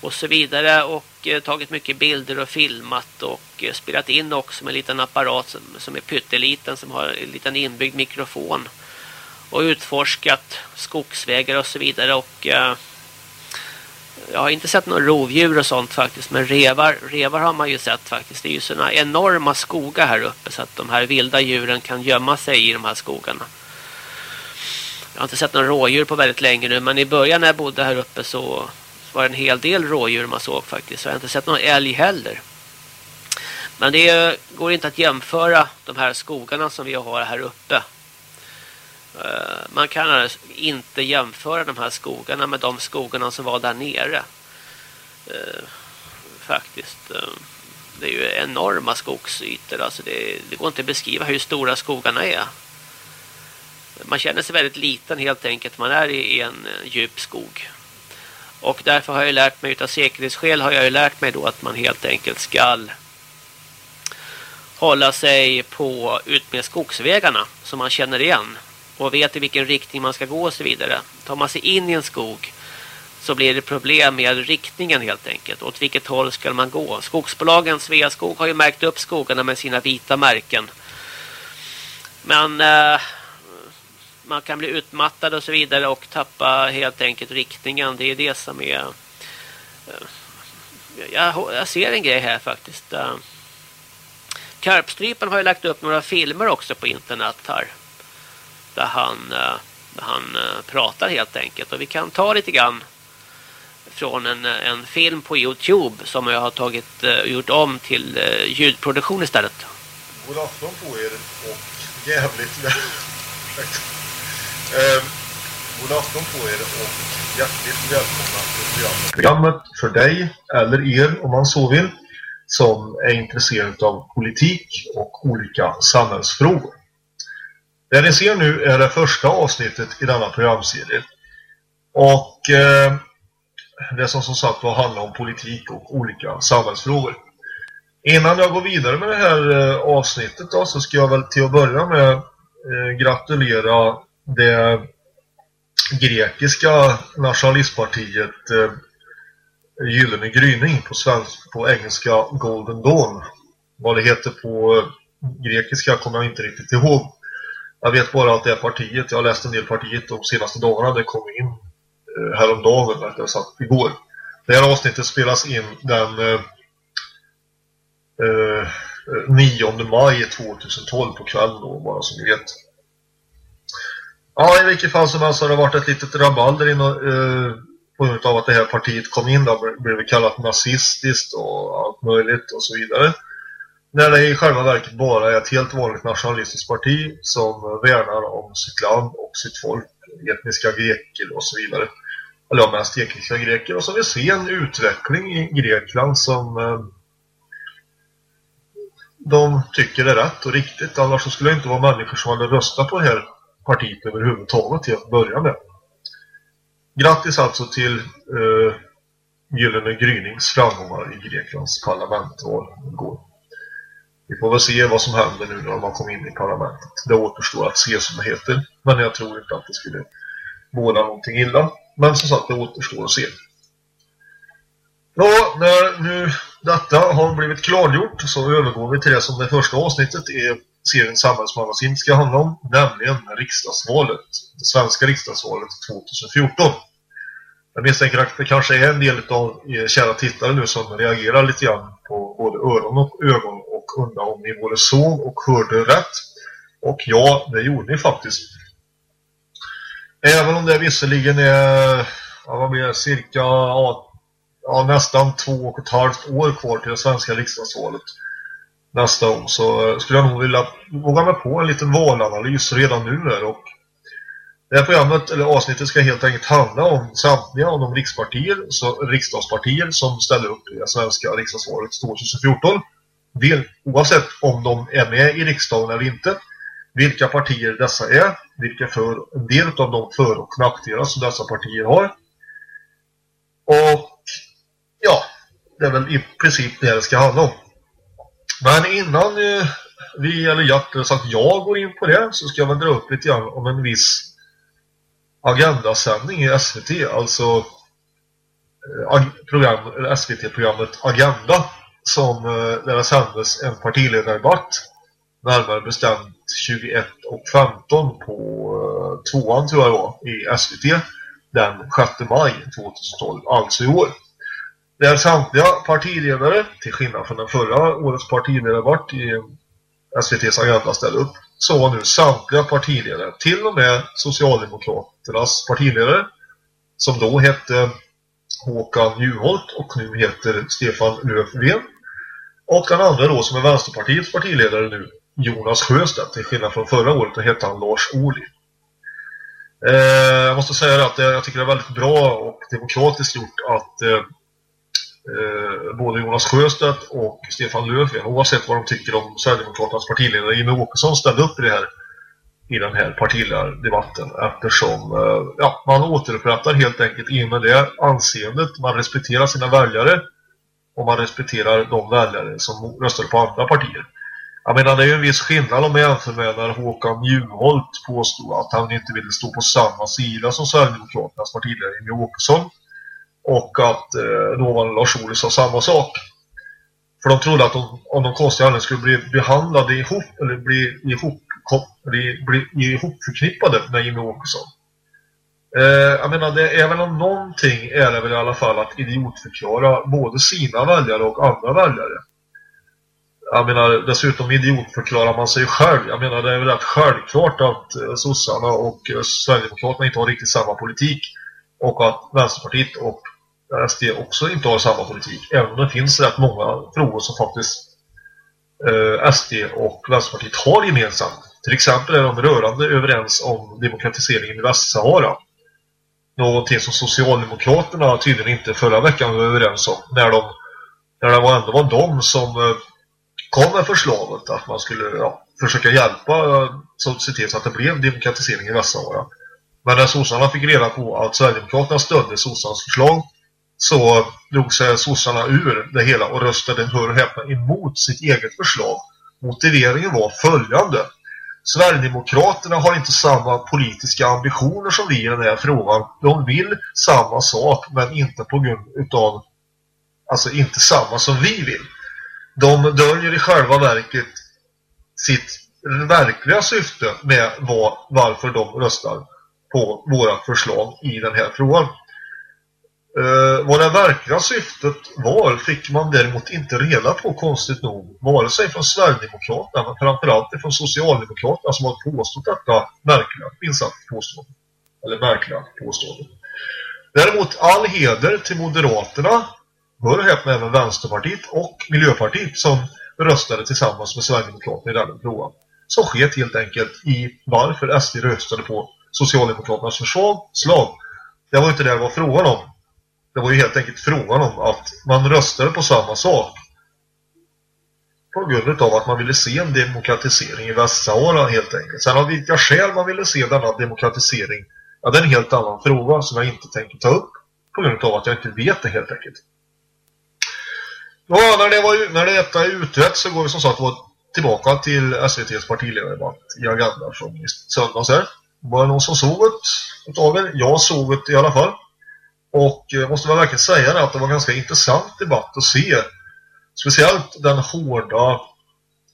och så vidare. Och eh, tagit mycket bilder och filmat och eh, spelat in också med en liten apparat som, som är pytteliten som har en liten inbyggd mikrofon. Och utforskat skogsvägar och så vidare och eh, jag har inte sett några rovdjur och sånt faktiskt men revar, revar har man ju sett faktiskt. Det är ju sådana enorma skogar här uppe så att de här vilda djuren kan gömma sig i de här skogarna. Jag har inte sett några rådjur på väldigt länge nu men i början när jag bodde här uppe så var det en hel del rådjur man såg faktiskt. Så jag har inte sett någon älg heller. Men det går inte att jämföra de här skogarna som vi har här uppe. Eh, man kan alltså inte jämföra de här skogarna med de skogarna som var där nere. Eh, faktiskt. Eh, det är ju enorma skogsytor. Alltså det, det går inte att beskriva hur stora skogarna är. Man känner sig väldigt liten helt enkelt. Man är i en djup skog. Och därför har jag lärt mig, utav säkerhetsskäl har jag ju lärt mig då att man helt enkelt ska hålla sig på utmed skogsvägarna som man känner igen och vet i vilken riktning man ska gå och så vidare. Tar man sig in i en skog så blir det problem med riktningen helt enkelt. Åt vilket håll ska man gå? Skogsbolagen Sveaskog har ju märkt upp skogarna med sina vita märken. Men eh, man kan bli utmattad och så vidare och tappa helt enkelt riktningen. Det är det som är... Eh, jag, jag, ser en grej här faktiskt. Eh, Karpstrypen har ju lagt upp några filmer också på internet här. Där han, eh, där han eh, pratar helt enkelt. Och vi kan ta lite grann från en, en film på Youtube som jag har tagit gjort om till ljudproduktion istället. God afton på er och jävligt Eh, god afton på er och hjärtligt välkomna till programmet. Programmet för dig, eller er om man så vill, som är intresserad av politik och olika samhällsfrågor. Det ni ser nu är det första avsnittet i denna programserie. Och eh, det som som sagt var handlar om politik och olika samhällsfrågor. Innan jag går vidare med det här eh, avsnittet då, så ska jag väl till att börja med eh, gratulera det grekiska nationalistpartiet eh, Gyllene gryning på, svensk, på engelska Golden Dawn. Vad det heter på eh, grekiska kommer jag inte riktigt ihåg. Jag vet bara att det är partiet. Jag har läst en del partiet de senaste dagarna. Det kom in eh, häromdagen, rättare sagt igår. Det här avsnittet spelas in den eh, eh, 9 maj 2012 på kvällen då, bara som ni vet. Ja, i vilket fall som helst har det varit ett litet rabalder inom, eh, på grund av att det här partiet kom in då blev det kallat nazistiskt och allt möjligt och så vidare. När det i själva verket bara är ett helt vanligt nationalistiskt parti som värnar om sitt land och sitt folk, etniska greker och så vidare. Eller ja, mest etniska greker. Och så vill se en utveckling i Grekland som eh, de tycker är rätt och riktigt. Annars skulle det inte vara människor som hade röstat på det här partiet överhuvudtaget till att börja med. Grattis alltså till eh, Gyllene Grynings framgångar i Greklands parlamentval igår. Vi får väl se vad som händer nu när man kommer in i parlamentet. Det återstår att se som det heter. Men jag tror inte att det skulle båda någonting illa. Men som sagt, det återstår att se. Ja, när nu detta har blivit klargjort så övergår vi till det som det första avsnittet är serien Samhällsmagasin ska handla om, nämligen riksdagsvalet. Det svenska riksdagsvalet 2014. Jag misstänker att det kanske är en del av er kära tittare nu som reagerar lite grann på både öron och ögon och undrar om ni både såg och hörde rätt. Och ja, det gjorde ni faktiskt. Även om det visserligen är ja, vad blir det, cirka ja, ja, nästan två och ett halvt år kvar till det svenska riksdagsvalet nästa år så skulle jag nog vilja våga mig på en liten valanalys redan nu här och det här programmet, eller avsnittet ska helt enkelt handla om samtliga av de rikspartier, så, riksdagspartier som ställer upp i det svenska riksdagsvalet 2014 del, oavsett om de är med i riksdagen eller inte vilka partier dessa är, vilka för, en del av de för- och nackdelar som dessa partier har och ja, det är väl i princip det det ska handla om. Men innan eh, vi, eller Hjärtel, så att jag går in på det så ska jag väl dra upp lite grann om en viss agendasändning i SVT, alltså eh, program, SVT-programmet Agenda som eh, där det sändes en partiledardebatt närmare bestämt 21 och 15 på tvåan tror jag det var i SVT den 6 maj 2012, alltså i år. Där samtliga partiledare, till skillnad från den förra årets partiledare, vart i SVTs agenda ställde upp, så var nu samtliga partiledare, till och med Socialdemokraternas partiledare, som då hette Håkan Juholt och nu heter Stefan Löfven. Och den andra då som är Vänsterpartiets partiledare nu, Jonas Sjöstedt, till skillnad från förra året, då hette han Lars Ohly. Eh, jag måste säga att eh, jag tycker det är väldigt bra och demokratiskt gjort att eh, eh, både Jonas Sjöstedt och Stefan Löfven, oavsett vad de tycker om Sverigedemokraternas partiledare. Jimmie Åkesson ställde upp i det här i den här partiledardebatten eftersom eh, ja, man återupprättar helt enkelt i med det anseendet, man respekterar sina väljare och man respekterar de väljare som röstar på andra partier. Jag menar det är ju en viss skillnad om man jämför med när Håkan Juholt påstod att han inte ville stå på samma sida som Sverigedemokraternas partiledare Jimmie Åkesson och att eh, dåvarande Lars Ohly sa samma sak. För de trodde att de, om de konstiga anledningarna skulle bli behandlade ihop eller bli ihop bli, bli ihopförknippade med Jimmie Åkesson. Eh, jag menar, det är väl om någonting är det väl i alla fall att idiotförklara både sina väljare och andra väljare. Jag menar, dessutom idiotförklarar man sig själv. Jag menar, det är väl rätt självklart att eh, sossarna och eh, Sverigedemokraterna inte har riktigt samma politik och att Vänsterpartiet och SD också inte har samma politik. Även om det finns rätt många frågor som faktiskt eh, SD och Vänsterpartiet har gemensamt. Till exempel är de rörande överens om demokratiseringen i Västsahara. Någonting som Socialdemokraterna tydligen inte förra veckan var överens om. När, de, när det var ändå var de som eh, kom med förslaget att man skulle ja, försöka hjälpa eh, så att se till så att det blev demokratisering i Västsahara. Men när sossarna fick reda på att Sverigedemokraterna stödde sossarnas förslag så drog sig sossarna ur det hela och röstade, hör och häpna, emot sitt eget förslag. Motiveringen var följande. Sverigedemokraterna har inte samma politiska ambitioner som vi i den här frågan. De vill samma sak men inte på grund utav alltså inte samma som vi vill. De döljer i själva verket sitt verkliga syfte med vad, varför de röstar på våra förslag i den här frågan. Eh, vad det verkliga syftet var fick man däremot inte reda på konstigt nog. Vare sig från Sverigedemokraterna men framförallt från Socialdemokraterna som har påstått detta märkliga, minst påstående. Eller märkliga påstående. Däremot all heder till Moderaterna, hör häpna även Vänsterpartiet och Miljöpartiet som röstade tillsammans med Sverigedemokraterna i denna frågan. Som sket helt enkelt i varför SD röstade på Socialdemokraternas förslag. Slag. Det var inte det det var frågan om. Det var ju helt enkelt frågan om att man röstade på samma sak. På grund av att man ville se en demokratisering i Västsahara helt enkelt. Sen av vilka skäl man ville se denna demokratisering, ja det är en helt annan fråga som jag inte tänker ta upp. På grund av att jag inte vet det helt enkelt. Ja, när, det var, när detta är utrett så går vi som sagt tillbaka till SVTs partiledardebatt i Agenda från söndags här. Var det någon som såg det er? Jag såg det i alla fall. Och jag måste väl verkligen säga det att det var en ganska intressant debatt att se. Speciellt den hårda,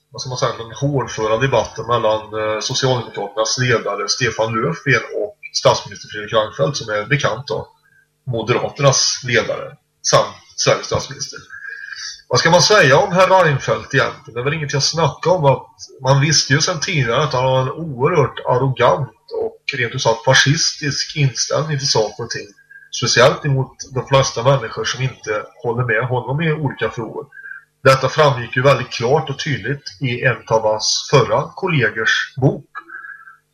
vad ska man säga, den hårdföra debatten mellan eh, Socialdemokraternas ledare Stefan Löfven och statsminister Fredrik Reinfeldt som är bekant då. Moderaternas ledare samt Sveriges statsminister. Vad ska man säga om herr Reinfeldt egentligen? Det är väl inget jag snackar om att man visste ju sedan tidigare att han har en oerhört arrogant och rent ut sagt fascistisk inställning till saker och ting. Speciellt emot de flesta människor som inte håller med honom i olika frågor. Detta framgick ju väldigt klart och tydligt i en av hans förra kollegers bok.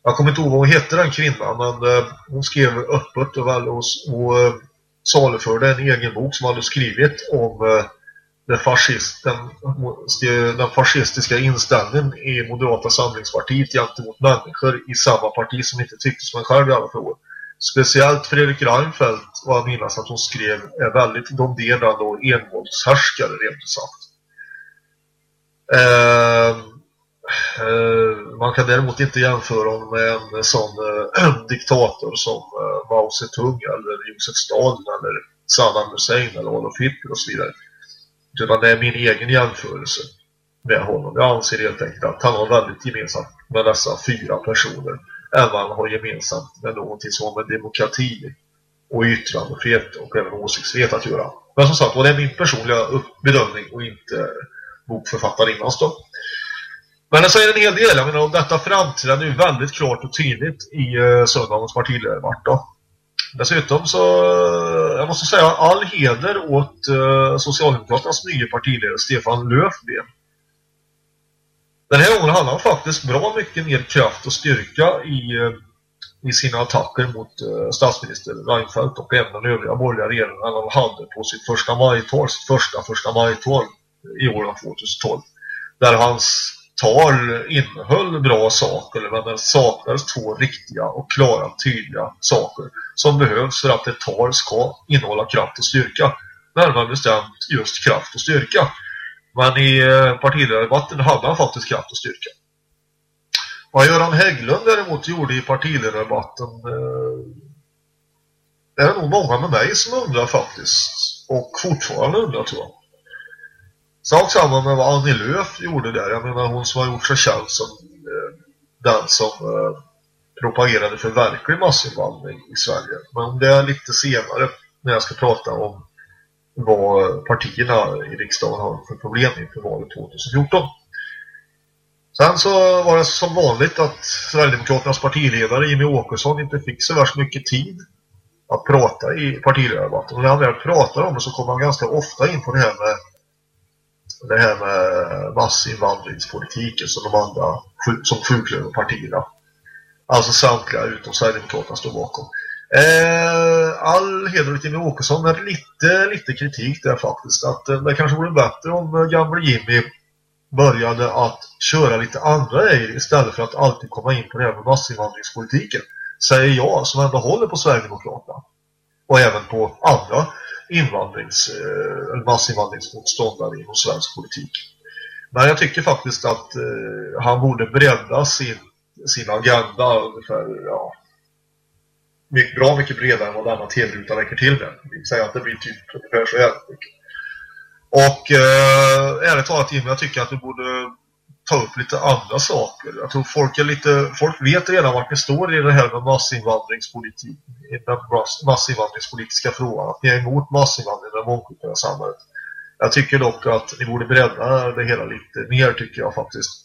Jag kommer inte ihåg vad hon hette den kvinnan men eh, hon skrev öppet och, väl, och, och eh, saluförde en egen bok som hade skrivit om eh, den, fascist, den, den fascistiska inställningen i Moderata samlingspartiet gentemot människor i samma parti som inte tyckte som en själv i alla frågor. Speciellt Fredrik Reinfeldt, vad jag minns att hon skrev, är väldigt domderande och envåldshärskare rent sagt. Eh, eh, man kan däremot inte jämföra honom med en sån eh, diktator som eh, Mao Zedong eller Josef Stalin eller Saddam Hussein eller Adolf Hitler och så vidare. Utan det är min egen jämförelse med honom. Jag anser helt enkelt att han har väldigt gemensamt med dessa fyra personer än vad han har gemensamt med någonting som har med demokrati och yttrandefrihet och även åsiktsfrihet att göra. Men som sagt, det är min personliga bedömning och inte bokförfattarinnans då. Men det säger en hel del. Jag menar, om detta framträdande är ju väldigt klart och tydligt i eh, söndagens partiledarvart då. Dessutom så, eh, jag måste säga all heder åt eh, Socialdemokraternas nya partiledare Stefan Löfven. Den här gången hade han faktiskt bra mycket mer kraft och styrka i, eh, i sina attacker mot eh, statsminister Reinfeldt och även den övriga borgerliga regeringen än han hade på sitt första majtal, sitt första första majtal i år 2012. Där hans tal innehöll bra saker men det saknades två riktiga och klara, tydliga saker som behövs för att ett tal ska innehålla kraft och styrka. Närmare bestämt just kraft och styrka. Men i eh, partiledardebatten hade han faktiskt kraft och styrka. Vad Göran Hägglund däremot gjorde i partiledardebatten eh, det är det nog många med mig som undrar faktiskt. Och fortfarande undrar tror jag. Sak samma med vad Annie Lööf gjorde där. Jag menar hon som har gjort sig känd som eh, den som eh, propagerade för verklig massinvandring i Sverige. Men det är lite senare när jag ska prata om vad partierna i riksdagen har för problem inför valet 2014. Sen så var det som vanligt att Sverigedemokraternas partiledare Jimmy Åkesson inte fick så värst mycket tid att prata i partiledardebatten. Och när han väl pratar om det så kommer han ganska ofta in på det här med det här med massinvandringspolitiken som de andra som sjuklöverpartierna alltså samtliga utom Sverigedemokraterna står bakom. Eh, all heder till Jimmy Åkesson men lite, lite kritik där faktiskt att eh, det kanske vore bättre om eh, gamla Jimmy började att köra lite andra grejer istället för att alltid komma in på det här med massinvandringspolitiken. säger jag som ändå håller på Sverigedemokraterna och även på andra invandrings, eh, massinvandringsmotståndare inom svensk politik. Men jag tycker faktiskt att eh, han borde bredda sin, sin agenda ungefär, ja, mycket, bra mycket bredare än vad denna tv-ruta räcker till med. Det vill säga att det blir typ ungefär så här mycket. Och eh, ärligt talat Jimmy, jag tycker att du borde ta upp lite andra saker. Jag tror folk är lite, folk vet redan vart ni står i det här med massinvandringspolitik, i den massinvandringspolitiska frågan. Att ni är emot massinvandring i det mångkulturella samhället. Jag tycker dock att ni borde bredda det hela lite mer tycker jag faktiskt.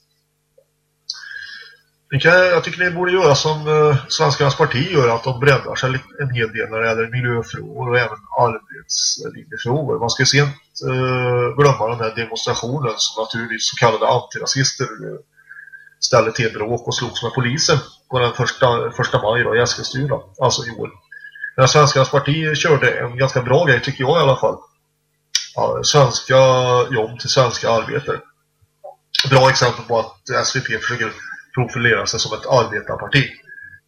Kan, jag tycker ni borde göra som eh, Svenskarnas parti gör, att de breddar sig en hel del när det gäller miljöfrågor och även arbetslinjefrågor. Man ska ju sent eh, glömma den här demonstrationen som naturligtvis så kallade antirasister eh, ställde till bråk och slogs med polisen på den första, första maj då, i Eskilstuna, alltså i år. När Svenskarnas parti körde en ganska bra grej tycker jag i alla fall. Ja, svenska jobb till svenska arbetare. Bra exempel på att SVP försöker profilera sig som ett arbetarparti.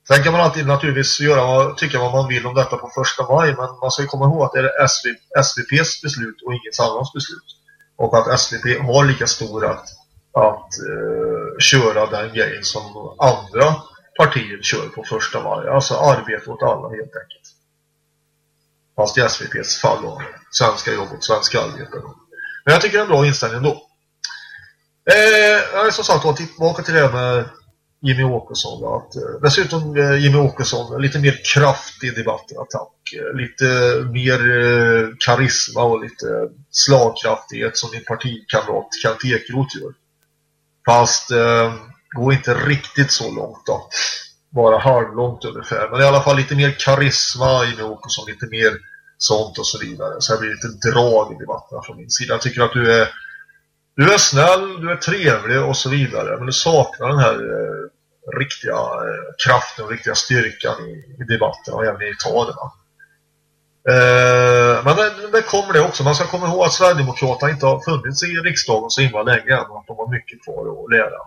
Sen kan man alltid naturligtvis göra, tycka vad man vill om detta på första maj, men man ska komma ihåg att det är SV, SVPs beslut och inget annans beslut. Och att SVP har lika stor att, att eh, köra den grejen som andra partier kör på första maj. Alltså arbete åt alla helt enkelt. Fast i SVPs fall då, svenska jobb och svenska arbetare. Men jag tycker det är en bra inställning då. Eh, jag är som sagt var tillbaka till det här med Jimmy Åkesson. Att, eh, dessutom eh, Jimmy Åkesson, lite mer kraft i debatten, attack. Eh, lite mer eh, karisma och lite slagkraftighet som din partikamrat Kent Ekeroth gör. Fast eh, gå inte riktigt så långt då. Bara halvlångt ungefär. Men i alla fall lite mer karisma Jimmy Åkesson, lite mer sånt och så vidare. Så det blir lite drag i debatterna från min sida. Jag tycker att du är du är snäll, du är trevlig och så vidare. Men du saknar den här eh, riktiga eh, kraften och riktiga styrkan i, i debatten och även i talen. Eh, men det, det kommer det också. Man ska komma ihåg att Sverigedemokraterna inte har funnits i riksdagen så himla länge än och att de har mycket kvar att lära.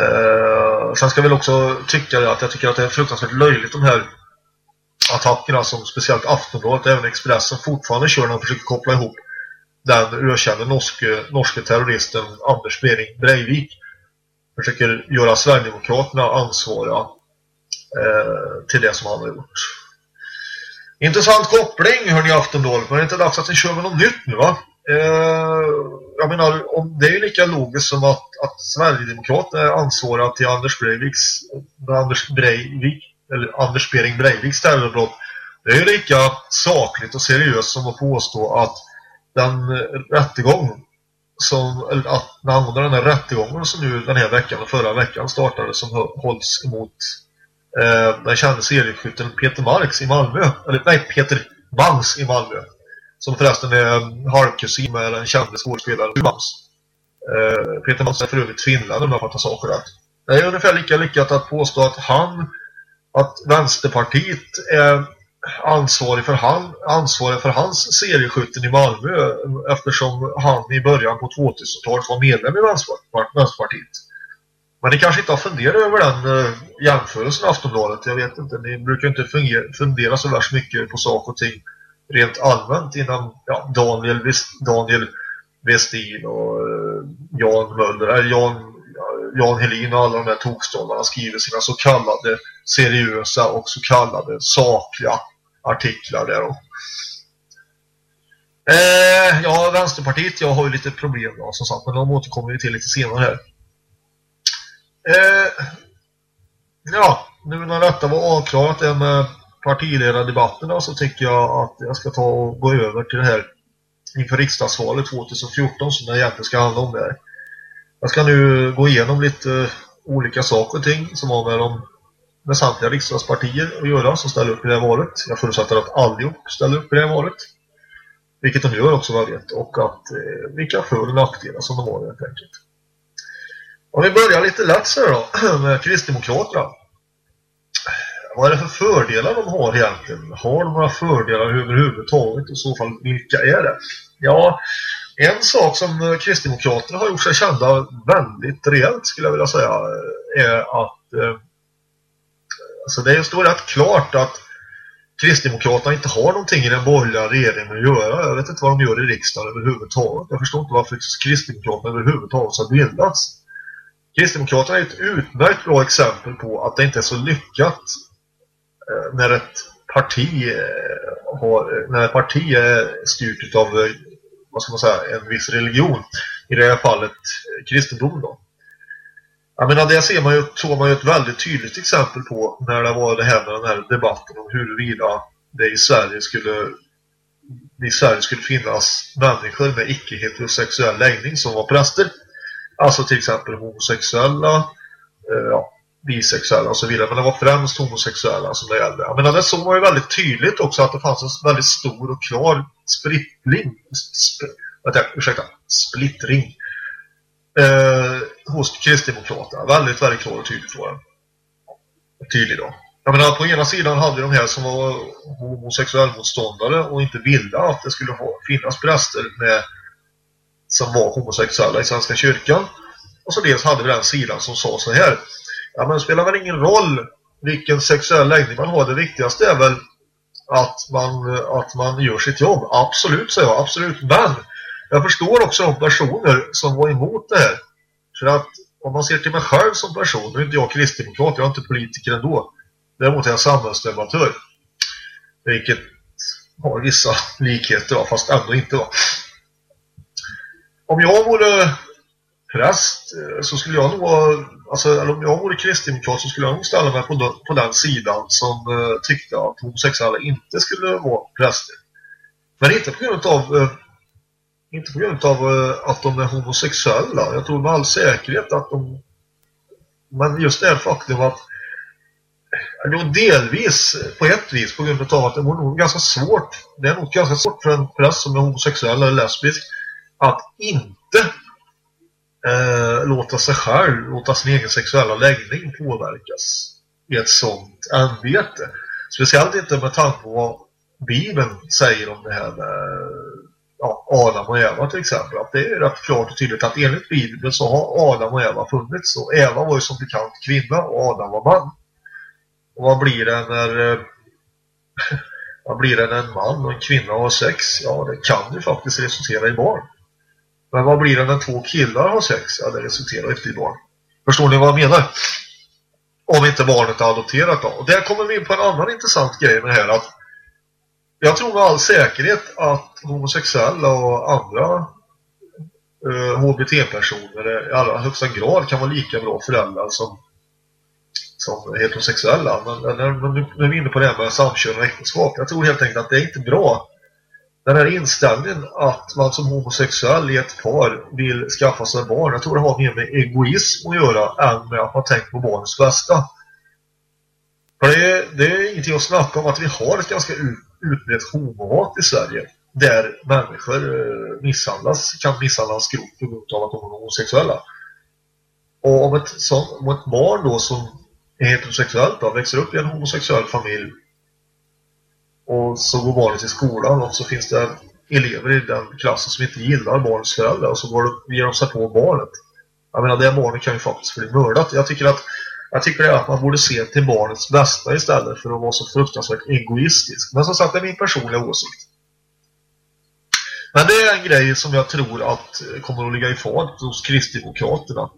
Eh, sen ska jag väl också tycka att jag tycker att det är fruktansvärt löjligt de här attackerna som speciellt Aftonbladet och även Expressen fortfarande kör när de försöker koppla ihop den ökände norske, norske terroristen Anders Bering Breivik försöker göra Sverigedemokraterna ansvariga eh, till det som han har gjort. Intressant koppling hör ni Aftonbladet, men det är inte dags att ni kör med något nytt nu va? Eh, jag menar, om det är ju lika logiskt som att, att Sverigedemokraterna är ansvariga till Anders Breiviks Anders Breivik eller Anders Bering Breiviks terrorbrott. Det är ju lika sakligt och seriöst som att påstå att den eh, rättegång som, eller att man använder den här rättegången som nu den här veckan och förra veckan startade som hålls emot eh, den kände serieskytten Peter Marx i Malmö eller nej, Peter Mangs i Malmö som förresten är halvkusin med den kände skådespelaren Mangs eh, Peter Mangs är för övrigt finland om jag fattar saker rätt. Det är ungefär lika lyckat att påstå att han att Vänsterpartiet är ansvarig för, han, ansvarig för hans serieskytten i Malmö eftersom han i början på 2000-talet var medlem i Vänsterpartiet. Men ni kanske inte har funderat över den eh, jämförelsen i Aftonbladet. Jag vet inte, ni brukar inte fungera, fundera så värst mycket på saker och ting rent allmänt innan ja, Daniel, West, Daniel Westin och eh, Jan Möller, eller Jan, Jan Helin och alla de där tokstollarna skriver sina så kallade seriösa och så kallade sakliga artiklar där då. Eh, ja, Vänsterpartiet, jag har ju lite problem då, som sagt, men de återkommer vi till lite senare här. Eh, ja, nu när detta var avklarat det med eh, partiledardebatterna så tycker jag att jag ska ta och gå över till det här inför riksdagsvalet 2014 som det egentligen ska handla om där. Jag ska nu gå igenom lite eh, olika saker och ting som har med de med samtliga riksdagspartier att göra som ställer upp i det här valet. Jag förutsätter att allihop ställer upp i det här valet. Vilket de gör också vad jag vet. Och att eh, vilka för- och nackdelar som de har helt enkelt. Om vi börjar lite lätt så här då med Kristdemokraterna. Vad är det för fördelar de har egentligen? Har de några fördelar överhuvudtaget? Och i så fall, vilka är det? Ja, en sak som Kristdemokraterna har gjort sig kända väldigt rejält skulle jag vilja säga är att eh, så det står rätt klart att Kristdemokraterna inte har någonting i den borgerliga regeringen att göra. Jag vet inte vad de gör i riksdagen överhuvudtaget. Jag förstår inte varför Kristdemokraterna överhuvudtaget har bildats. Kristdemokraterna är ett utmärkt bra exempel på att det inte är så lyckat eh, när ett parti eh, har, när ett parti är styrt av eh, vad ska man säga, en viss religion. I det här fallet kristendom då. Jag menar, det ser man ju, såg man ju ett väldigt tydligt exempel på när det var det här med den här debatten om huruvida det i Sverige skulle i Sverige skulle finnas människor med icke-heterosexuell läggning som var präster. Alltså till exempel homosexuella, eh, ja, bisexuella och så vidare. Men det var främst homosexuella som det gällde. Jag menar, det såg man ju väldigt tydligt också att det fanns en väldigt stor och klar splittring, sp ursäkta, splittring eh, hos Kristdemokraterna. Väldigt, väldigt klar och tydlig fråga. Tydlig då. Jag menar, på ena sidan hade vi de här som var homosexuell motståndare och inte ville att det skulle ha, finnas präster med, som var homosexuella i Svenska kyrkan. Och så dels hade vi den sidan som sa så här. Ja, men det spelar väl ingen roll vilken sexuell läggning man har. Det viktigaste är väl att man, att man gör sitt jobb. Absolut, säger jag. Absolut. Men jag förstår också de personer som var emot det här. För att om man ser till mig själv som person, nu är inte jag kristdemokrat, jag är inte politiker ändå. Däremot är jag samhällsdebattör, Vilket har vissa likheter, fast ändå inte. Om jag vore präst eh, så skulle jag nog alltså, eller om jag vore kristdemokrat så skulle jag nog ställa mig på den, på den sidan som uh, tyckte att homosexuella inte skulle vara präster. Men inte på grund av uh, inte på grund av eh, att de är homosexuella. Jag tror med all säkerhet att de men just det här faktum att Jo, delvis eh, på ett vis på grund av att det var nog ganska svårt det är nog ganska svårt för en präst som är homosexuell eller lesbisk att inte eh, låta sig själv, låta sin egen sexuella läggning påverkas i ett sånt ämbete. Speciellt inte med tanke på vad Bibeln säger om det här med ja, Adam och Eva till exempel. Att det är rätt klart och tydligt att enligt Bibeln så har Adam och Eva funnits. Och Eva var ju som bekant kvinna och Adam var man. Och vad blir det när... Eh, vad blir det när en man och en kvinna har sex? Ja, det kan ju faktiskt resultera i barn. Men vad blir det när två killar har sex? Ja, det resulterar inte i barn. Förstår ni vad jag menar? Om inte barnet är adopterat då. Och där kommer vi in på en annan intressant grej med det här att jag tror med all säkerhet att homosexuella och andra eh, HBT-personer i allra högsta grad kan vara lika bra föräldrar som, som heterosexuella. Men, men, men nu, nu är vi inne på det här med samkön och äktenskap. Jag tror helt enkelt att det är inte bra den här inställningen att man som homosexuell i ett par vill skaffa sig barn, jag tror det har mer med egoism att göra än med att man tänker på barnets bästa. För det är, det är ingenting att snacka om att vi har ett ganska ut, utbrett homohat i Sverige där människor eh, misshandlas, kan misshandlas grovt på grund av att de är homosexuella. Och om ett, sånt, om ett barn då som är heterosexuellt då, växer upp i en homosexuell familj och så går barnet i skolan och så finns det elever i den klassen som inte gillar barnets föräldrar och så går de, ger de sig på barnet. Jag menar, det barnet kan ju faktiskt bli mördat. Jag tycker att jag tycker att man borde se till barnets bästa istället för att vara så fruktansvärt egoistisk. Men som sagt, det är min personliga åsikt. Men det är en grej som jag tror att eh, kommer att ligga i fart hos Kristdemokraterna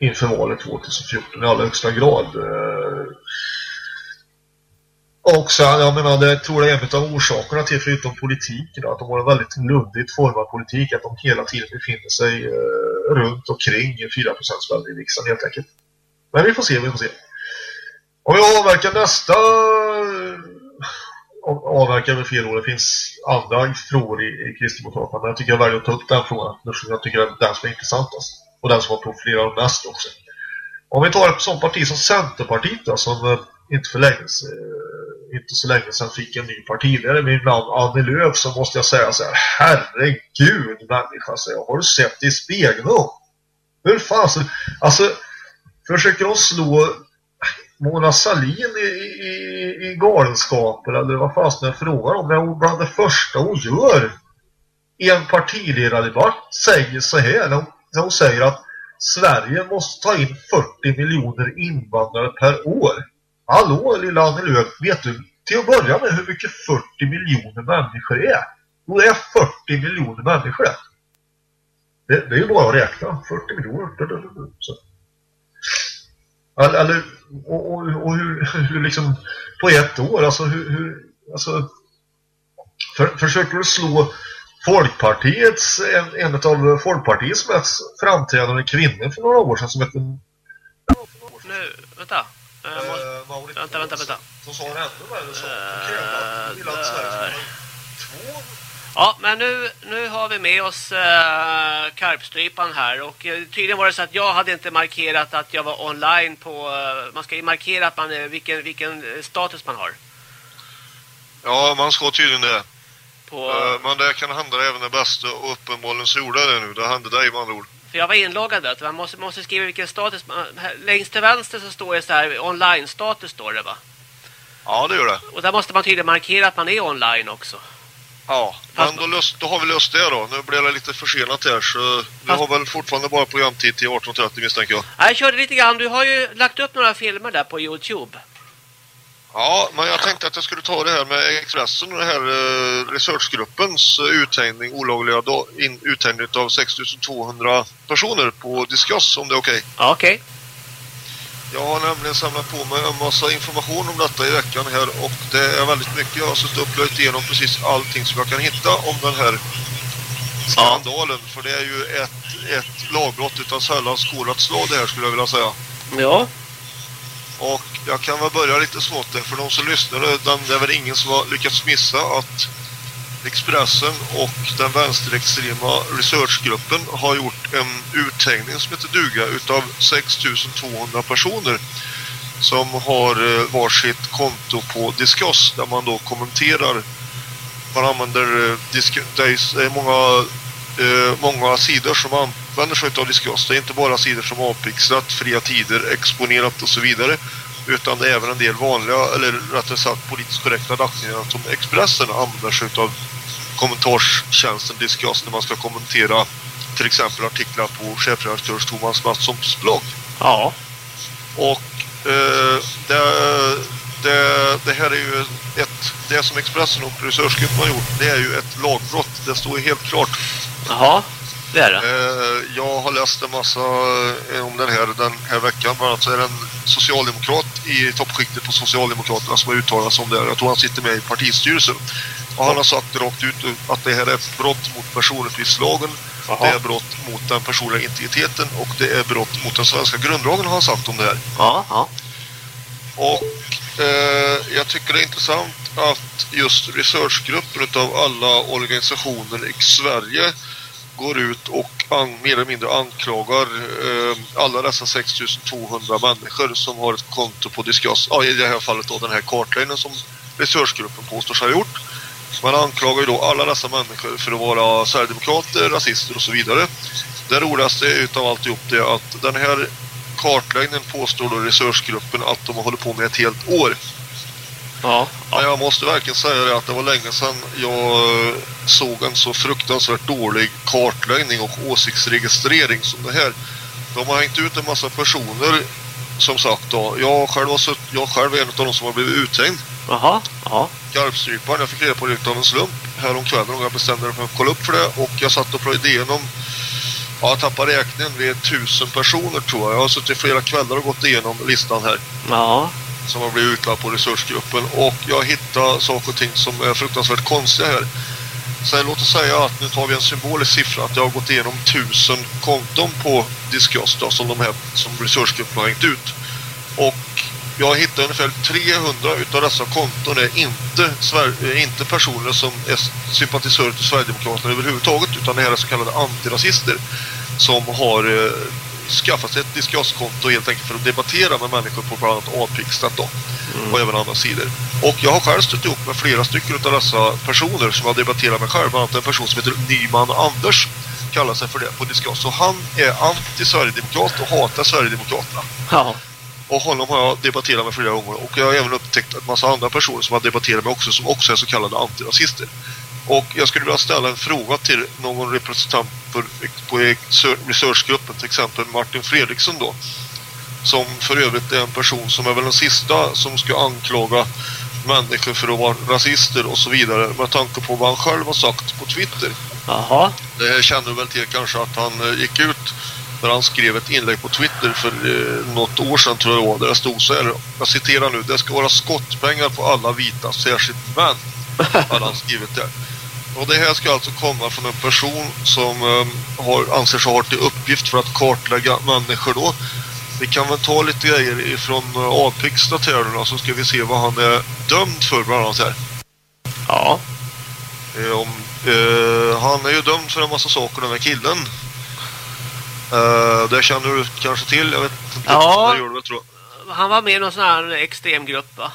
inför valet 2014 i allra högsta grad. Eh, och sen, jag menar, det tror jag är en av orsakerna till förutom politiken att de har en väldigt luddigt formad politik att de hela tiden befinner sig eh, runt omkring 4% spänn i riksdagen helt enkelt. Men vi får se, vi får se. Om jag avverkar nästa eh, avverkar med fel år, det finns andra frågor i, i Kristdemokraterna men jag tycker jag väljer att ta upp den frågan eftersom jag tycker att den som är intressantast alltså, och den som har profilerat mest också. Om vi tar ett sånt parti som Centerpartiet då, som eh, inte för länge eh, inte så länge sedan fick en ny partiledare med namn Annie Lööf så måste jag säga så här herregud människa så jag har du sett i spegeln då? Hur fan så, alltså försöker de slå Mona Salin i, i, i galenskaper eller vad fan det frågar om när hon bland det första hon gör i en partiledardebatt säger så här när hon, när hon säger att Sverige måste ta in 40 miljoner invandrare per år Hallå lilla Annie Lööf, vet du till att börja med hur mycket 40 miljoner människor är? Jo, det är 40 miljoner människor. Det, det är ju bara att räkna. 40 miljoner. Så. Eller, och, och, och hur, hur liksom på ett år, alltså hur, hur alltså för, försöker du slå Folkpartiets, en, en av Folkpartiets mest framträdande kvinnor för några år sedan som hette Nu, vänta. Eh, Maurit vänta, vänta, vänta. Som sa en ännu värre sak. Eh, Hon krävde att hon ville att Sverige skulle där. ha två Ja, men nu, nu har vi med oss uh, karpstrypan här och eh, tydligen var det så att jag hade inte markerat att jag var online på eh, man ska ju markera att man vilken vilken status man har Ja, man ska tydligen det. på Eh, Men det kan hända även det bästa och uppenbarligen så gjorde det nu. Det hände dig med andra ord. för jag var inloggad där, man måste måste skriva vilken status man, här, längst till vänster så står det så här online status står det va. Ja, det gör det. Och där måste man tydligen markera att man är online också. Ja, men då, löst, då har vi löst det då. Nu blev det lite försenat här så vi Fast- har väl fortfarande bara programtid till 18.30 misstänker jag. Jag körde lite grann, du har ju lagt upp några filmer där på Youtube. Ja, men jag tänkte att jag skulle ta det här med Expressen och det här eh, researchgruppens eh, uthängning, olagliga uthängning av 6200 personer på Discuss om det är okej. Ja, okej. Jag har nämligen samlat på mig en massa information om detta i veckan här och det är väldigt mycket. Jag har suttit och plöjt igenom precis allting som jag kan hitta om den här skandalen. För det är ju ett, ett lagbrott utav sällan skådat slag det här skulle jag vilja säga. Ja. Och jag kan väl börja lite smått där för de som lyssnade. Den, det är väl ingen som har lyckats missa att Expressen och den vänsterextrema researchgruppen har gjort en uthängning som heter duga utav 6200 personer som har eh, varsitt konto på Discuss där man då kommenterar man använder eh, det är många eh, många sidor som använder sig av Discuss. Det är inte bara sidor som Avpixlat, Fria Tider, Exponerat och så vidare. Utan det är även en del vanliga, eller rättare sagt politiskt korrekta dagstidningar som Expressen använder sig av kommentarstjänsten Discuss när man ska kommentera till exempel artiklar på chefredaktör Thomas Mattssons blogg. Ja. Och eh, det, det, det här är ju ett, det som Expressen och Researchgruppen har gjort, det är ju ett lagbrott. Det står ju helt klart. Jaha, det är det. Eh, jag har läst en massa eh, om den här den här veckan. Bland annat så är det en socialdemokrat i toppskiktet på Socialdemokraterna som har uttalat sig om det här. Jag tror han sitter med i partistyrelsen. Och han har sagt rakt ut att det här är ett brott mot personuppgiftslagen. Det är brott mot den personliga integriteten och det är brott mot den svenska grundlagen har han sagt om det här. Ja. Och eh, jag tycker det är intressant att just researchgrupper utav alla organisationer i Sverige går ut och an, mer eller mindre anklagar eh, alla dessa 6200 människor som har ett konto på Discuss. Ja, i det här fallet då den här kartläggningen som researchgruppen påstår sig ha gjort. Man anklagar ju då alla dessa människor för att vara sverigedemokrater, rasister och så vidare. Det roligaste utav alltihop det är att den här kartläggningen påstår då researchgruppen att de har hållit på med ett helt år. Ja, Men jag måste verkligen säga det att det var länge sedan jag eh, såg en så fruktansvärt dålig kartläggning och åsiktsregistrering som det här. De har hängt ut en massa personer som sagt då. Jag själv, sutt, jag själv är en av de som har blivit uthängd. Jaha, ja. Garpstryparen, jag fick reda på det utav en slump häromkvällen och jag bestämde mig för att kolla upp för det och jag satt och plöjde igenom Ja, jag tappade räkningen vid tusen personer tror jag. Jag har suttit flera kvällar och gått igenom listan här Ja som har blivit utlagd på resursgruppen och jag hittar saker och ting som är fruktansvärt konstiga här. Så låt oss säga att nu tar vi en symbolisk siffra att jag har gått igenom tusen konton på Discus då, som de här som resursgruppen har hängt ut. Och jag hittar ungefär 300 utav dessa konton är inte, är inte personer som är sympatisörer till Sverigedemokraterna överhuvudtaget utan det här är så kallade antirasister som har eh, skaffat sig ett Discuss-konto helt enkelt för att debattera med människor på bland annat Apixtat då och även andra sidor. Och jag har själv stött ihop med flera stycken av dessa personer som har debatterat med själv. Bland annat en person som heter Nyman Anders kallar sig för det på Discuss. Och han är anti-Sverigedemokrat och hatar Sverigedemokraterna. Ja. Och honom har jag debatterat med flera gånger. Och jag har även upptäckt en massa andra personer som har debatterat med också som också är så kallade antirasister. Och jag skulle vilja ställa en fråga till någon representant på, på researchgruppen, till exempel Martin Fredriksson då. som för övrigt är en person som är väl den sista som ska anklaga människor för att vara rasister och så vidare med tanke på vad han själv har sagt på Twitter. Jaha. Det här känner du väl till kanske att han eh, gick ut när han skrev ett inlägg på Twitter för eh, något år sedan tror jag det där det stod så här, jag citerar nu, det ska vara skottpengar på alla vita, särskilt män, hade han skrivit där. Och det här ska alltså komma från en person som eh, har, anser sig ha till uppgift för att kartlägga människor då. Vi kan väl ta lite grejer ifrån uh, Apix-datorerna så ska vi se vad han är dömd för bland annat här. Ja. Om, eh, han är ju dömd för en massa saker den här killen. Eh, det känner du kanske till, jag vet inte. Ja. Det gör du väl, tror. Han var med i någon sån här extremgrupp va?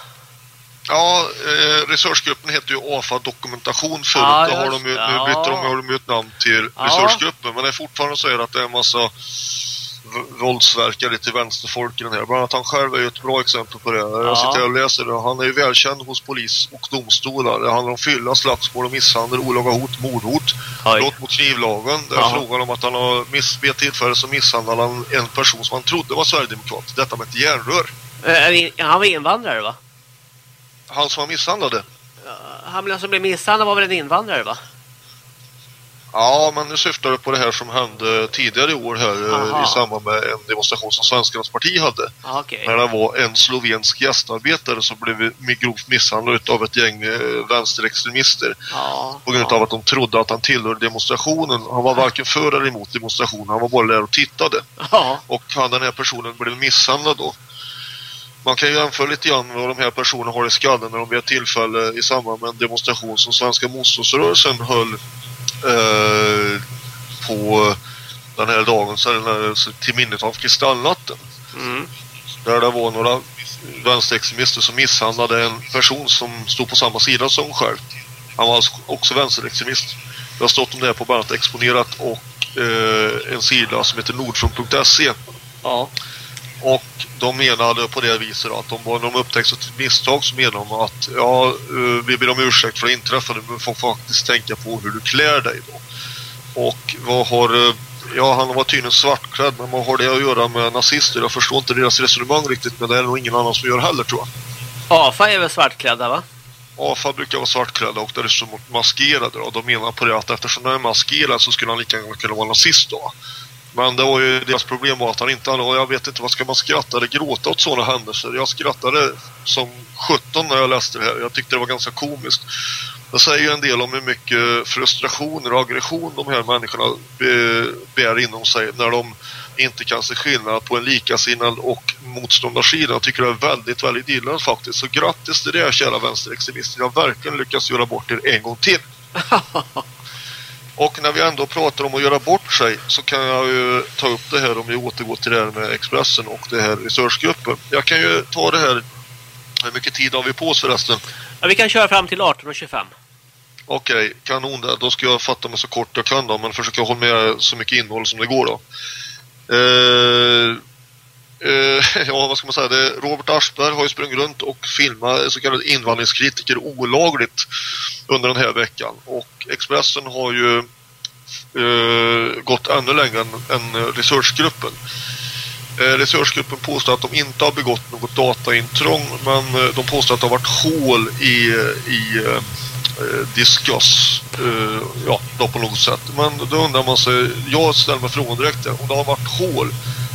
Ja, eh, resursgruppen heter ju AFA Dokumentation förut. Ja, har de ju, det. nu bytte de, Ja. har de ju ett namn till Ja. resursgruppen. Men det är fortfarande så är att det är en massa våldsverkare till vänsterfolk i den här. Bland annat han själv är ju ett bra exempel på det. Ja. Jag sitter och läser det. Han är ju välkänd hos polis och domstolar. Det handlar om fylla, slagsmål och misshandel, olaga hot, mordhot, Oj. brott mot knivlagen. Det är Ja. frågan om att han har miss, vid ett tillfälle så misshandlade han en person som han trodde var sverigedemokrat. Detta med ett järnrör. Eh, Han var invandrare va? Han som han misshandlade. Han som blev misshandlad var väl en invandrare va? Ja, men nu syftar du på det här som hände tidigare i år här eh, Aha. i samband med en demonstration som Svenskarnas parti hade. Ja, okej. När det var en slovensk gästarbetare som blev grovt misshandlad av ett gäng eh, vänsterextremister Ja. på grund av att de trodde att han tillhörde demonstrationen. Han var varken för eller emot demonstrationen, han var bara där och tittade. Ja. Och han, den här personen blev misshandlad då. Man kan ju jämföra lite grann vad de här personerna har i skallen när de vid ett tillfälle i samband med en demonstration som Svenska motståndsrörelsen höll eh, på den här dagen så är det när- till minnet av kristallnatten. Mm. Där det var några vänsterextremister som misshandlade en person som stod på samma sida som själv. Han var alltså också vänsterextremist. Det har stått om det här på bland annat Exponerat och eh, en sida som heter nordfront.se. Ja. Och de menade på det viset att de, när de upptäckte ett misstag så menade de att ja, eh, vi ber om ursäkt för det inträffade men får faktiskt tänka på hur du klär dig då. Och vad har, eh, ja han var tydligen svartklädd men vad har det att göra med nazister? Jag förstår inte deras resonemang riktigt men det är nog ingen annan som gör heller tror jag. AFA är väl svartklädda va? AFA brukar vara svartklädda och dessutom maskerade och de menar på det att eftersom han är maskerad så skulle han lika gärna kunna vara nazist då. Men det var ju deras problem var att han inte hade, och jag vet inte vad ska man skratta eller gråta åt sådana händelser. Jag skrattade som 17 när jag läste det här. Jag tyckte det var ganska komiskt. Det säger ju en del om hur mycket frustrationer och aggression de här människorna bär inom sig när de inte kan se skillnad på en likasinnad och motståndarsida. Jag tycker det är väldigt, väldigt illa faktiskt. Så grattis till det kära vänsterextremister. Jag har verkligen lyckats göra bort er en gång till. Och när vi ändå pratar om att göra bort sig så kan jag ju ta upp det här om vi återgår till det här med Expressen och det här researchgruppen. Jag kan ju ta det här. Hur mycket tid har vi på oss förresten? Ja, vi kan köra fram till 18.25. Okej, kanon där. Då ska jag fatta mig så kort jag kan då, men försöka hålla med så mycket innehåll som det går då. Eh, eh, ja, vad ska man säga? Det, Robert Aschberg har ju sprungit runt och filmat så kallade invandringskritiker olagligt under den här veckan. Och Expressen har ju eh, gått ännu längre än, än researchgruppen. Eh, researchgruppen påstår att de inte har begått något dataintrång men eh, de påstår att det har varit hål i, i eh, eh, diskus eh, ja, då på något sätt. Men då undrar man sig, jag ställer mig frågan direkt där, om det har varit hål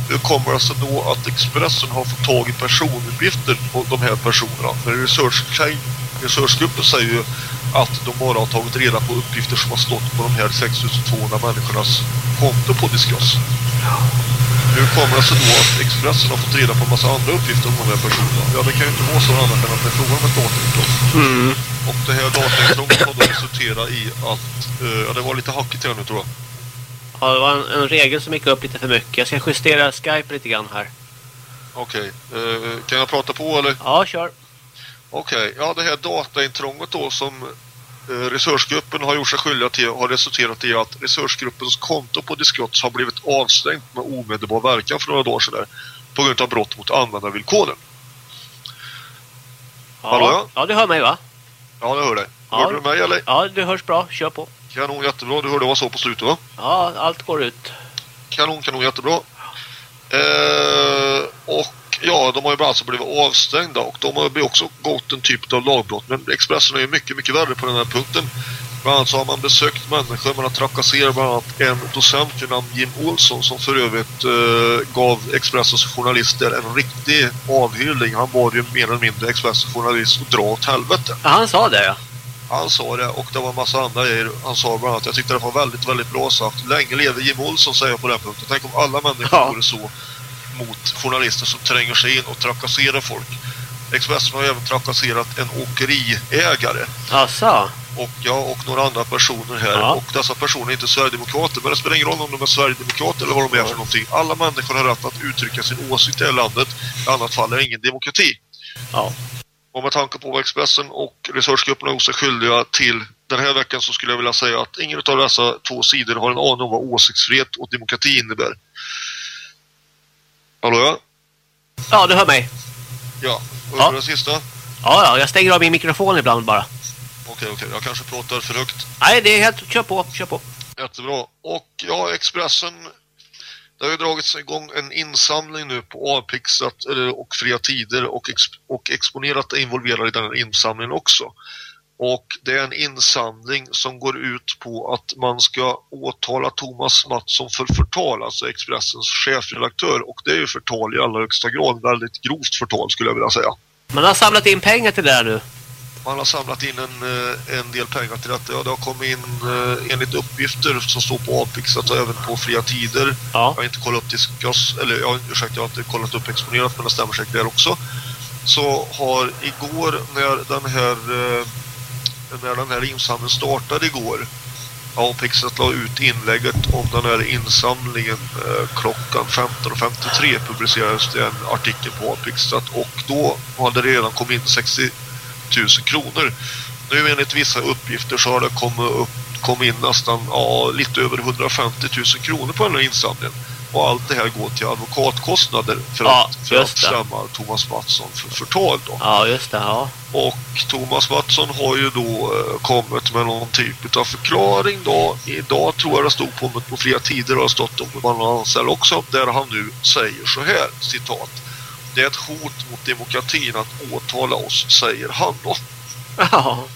hur kommer det sig då att Expressen har fått tag i personuppgifter på de här personerna? För research, researchgruppen säger ju att de bara har tagit reda på uppgifter som har stått på de här 6200 människornas konto på Discuss. Hur kommer det sig då att Expressen har fått reda på en massa andra uppgifter om de här personerna? Ja, det kan ju inte vara så annat än att det är frågan om ett dataintrång. Och det här dataintrånget har då resulterat i att, eh, ja det var lite hackigt här nu tror jag. Ja, det var en, en regel som gick upp lite för mycket. Jag ska justera Skype lite grann här. Okej, eh, kan jag prata på eller? Ja, kör. Okej, ja det här dataintrånget då som eh, resursgruppen har gjort sig skyldiga till har resulterat i att resursgruppens konto på Discots har blivit avstängt med omedelbar verkan för några dagar sedan på grund av brott mot användarvillkoren. Ja, Hallå, ja? ja du hör mig va? Ja, jag hör dig. Ja. Hörde du mig eller? Ja, du hörs bra. Kör på. Kanon, jättebra. Du hörde vad jag sa på slutet va? Ja, allt går ut. Kanon, kanon, jättebra. Eh, och Ja, de har ju bara alltså blivit avstängda och de har ju också gått en typ av lagbrott. Men Expressen är ju mycket, mycket värre på den här punkten. Bland annat så har man besökt människor, man har trakasserat bland annat en docent vid namn Jim Olsson som för övrigt eh, gav Expressens journalister en riktig avhyllning. Han var ju mer eller mindre Expressens journalist och dra åt helvete. Ja, han sa det ja. Han sa det och det var en massa andra grejer. Han sa bland annat, jag tyckte det var väldigt, väldigt bra sagt. Länge lever Jim Olsson säger jag på den punkten. Tänk om alla människor Ja. vore så mot journalister som tränger sig in och trakasserar folk. Expressen har även trakasserat en åkeriägare Asså? och jag och några andra personer här. Ja. Och dessa personer är inte Sverigedemokrater. Men det spelar ingen roll om de är Sverigedemokrater eller vad de är för någonting. Alla människor har rätt att uttrycka sin åsikt i det här landet. I annat fall är det ingen demokrati. Ja. Och med tanke på vad Expressen och resursgrupperna gjort sig skyldiga till den här veckan så skulle jag vilja säga att ingen av dessa två sidor har en aning om vad åsiktsfrihet och demokrati innebär. Hallå ja? Ja, du hör mig. Ja. Och Ja. det sista? Ja, ja, jag stänger av min mikrofon ibland bara. Okej, okej. Jag kanske pratar för högt. Nej, det är helt... Kör på, kör på. Jättebra. Och ja, Expressen det har ju dragits igång en insamling nu på Avpixlat och Fria Tider och, exp och Exponerat är involverade i den här insamlingen också. Och det är en insamling som går ut på att man ska åtala Thomas Mattsson för förtal, alltså Expressens chefredaktör. Och det är ju förtal i allra högsta grad, väldigt grovt förtal skulle jag vilja säga. Man har samlat in pengar till det här nu. Man har samlat in en, eh, en del pengar till detta. Ja, det har kommit in eh, enligt uppgifter som står på Avpixlat och även på Fria Tider. Ja. Jag har inte kollat upp diskus, eller ja, ursäkta, jag har inte kollat upp exponerat men det stämmer säkert där också. Så har igår när den här eh, när den här insamlingen startade igår Avpixlat la ut inlägget om den här insamlingen eh, klockan 15.53 publicerades det en artikel på Avpixlat och då hade det redan kommit in 60 000 kronor. Nu enligt vissa uppgifter så har det kommit, upp, kommit in nästan ja, lite över 150 000 kronor på den här insamlingen. Och allt det här går till advokatkostnader för Ja, att, för att det. stämma Thomas Mattsson för förtal då. Ja, just det. Ja. Och Thomas Mattsson har ju då eh, kommit med någon typ av förklaring då. Idag tror jag det stod på på flera tider och har stått om någon annanstans också. Där han nu säger så här, citat. Det är ett hot mot demokratin att åtala oss, säger han då. Ja.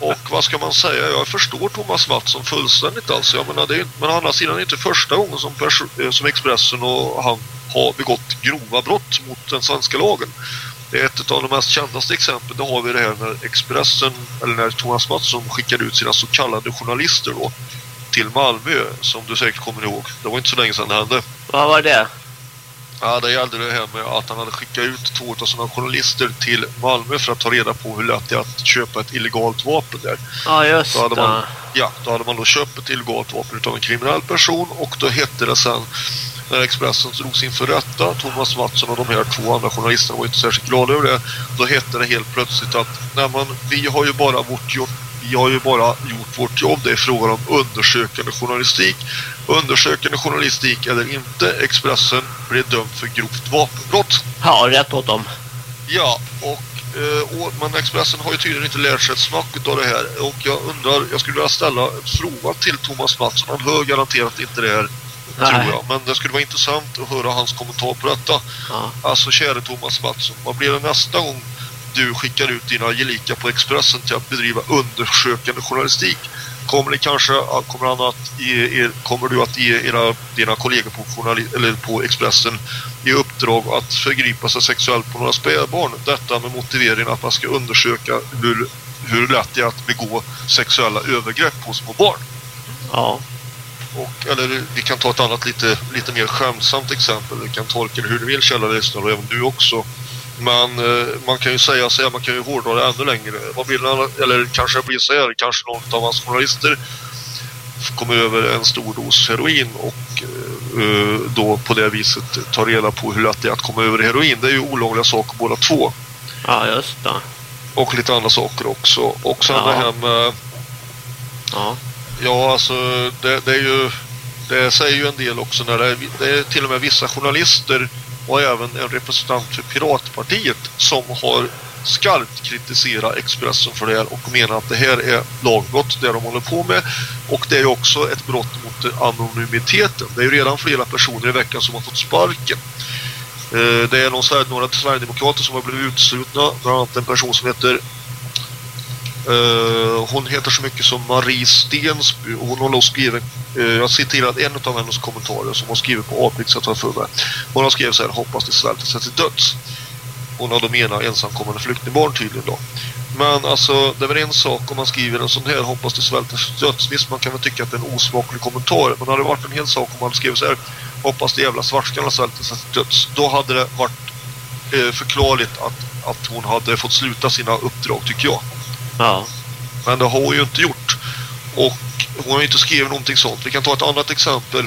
Och vad ska man säga? Jag förstår Thomas Mattsson fullständigt alltså. Jag menar, det är, men å andra sidan är det inte första gången som, eh, som Expressen och han har begått grova brott mot den svenska lagen. Det är ett av de mest kändaste exemplen. Det har vi det här när Expressen, eller när Thomas Mattsson skickade ut sina så kallade journalister då till Malmö, som du säkert kommer ihåg. Det var inte så länge sedan det hände. Vad var det? Ja, det gällde det här med att han hade skickat ut två av sina journalister till Malmö för att ta reda på hur lätt det är att köpa ett illegalt vapen där. Ja, just Då hade, man, ja, då hade man då köpt ett illegalt vapen av en kriminell person och då hette det sen när Expressen drogs inför rätta, Thomas Mattsson och de här två andra journalisterna var inte särskilt glada över det. Då hette det helt plötsligt att nej men, vi har ju bara vårt jobb vi har ju bara gjort vårt jobb. Det är frågan om undersökande journalistik. Undersökande journalistik eller inte. Expressen blev dömd för grovt vapenbrott. Ja, rätt åt dem. Ja, och, eh, men Expressen har ju tydligen inte lärt sig ett smack av det här. Och jag undrar, jag skulle vilja ställa en fråga till Thomas Mattsson. Han hör garanterat inte det här, Nej. tror jag. Men det skulle vara intressant att höra hans kommentar på detta. Ja. Alltså, käre Thomas Mattsson, vad blir det nästa gång du skickar ut dina gelika på Expressen till att bedriva undersökande journalistik? Kommer, det kanske, kommer, han att ge er, kommer du att ge era, dina kollegor på, eller på Expressen i uppdrag att förgripa sig sexuellt på några spädbarn? Detta med motiveringen att man ska undersöka hur, hur lätt det är att begå sexuella övergrepp på små barn. Ja. Och, eller vi kan ta ett annat lite, lite mer skämsamt exempel. Vi kan tolka det hur du vill, kära lyssnare, och även du också. Men eh, man kan ju säga så här, man kan ju hårdra det ännu längre. Vad det, annat- eller kanske det blir så här, kanske någon av hans journalister kommer över en stor dos heroin och eh, då på det viset tar reda på hur lätt det är att komma över heroin. Det är ju olagliga saker båda två. Ja, just det. Och lite andra saker också. Och sen Ja. det här med Ja. Ja, alltså det, det är ju det säger ju en del också när det det är till och med vissa journalister och även en representant för Piratpartiet som har skarpt kritiserat Expressen för det här och menar att det här är lagbrott det de håller på med och det är ju också ett brott mot anonymiteten. Det är ju redan flera personer i veckan som har fått sparken eh, Det är någon, några Sverigedemokrater som har blivit utslutna. Bland annat en person som heter Eh, hon heter så mycket som Marie Stensby och hon har då skrivit uh, eh, jag citerar en av hennes kommentarer som hon skrivit på Apex att för mig. Hon har skrivit så här hoppas det svälter sig till döds. Hon har då menat ensamkommande flyktingbarn tydligen då. Men alltså, det är väl en sak om man skriver en sån här hoppas det svälter sig till döds. Visst, man kan väl tycka att det är en osmaklig kommentar. Men hade det varit en hel sak om man skrev så här hoppas det jävla svartskallar svälter sig till döds. Då hade det varit uh, förklarligt att, att hon hade fått sluta sina uppdrag tycker jag. Ja. Men det har hon ju inte gjort. Och hon har ju inte skrivit någonting sånt. Vi kan ta ett annat exempel.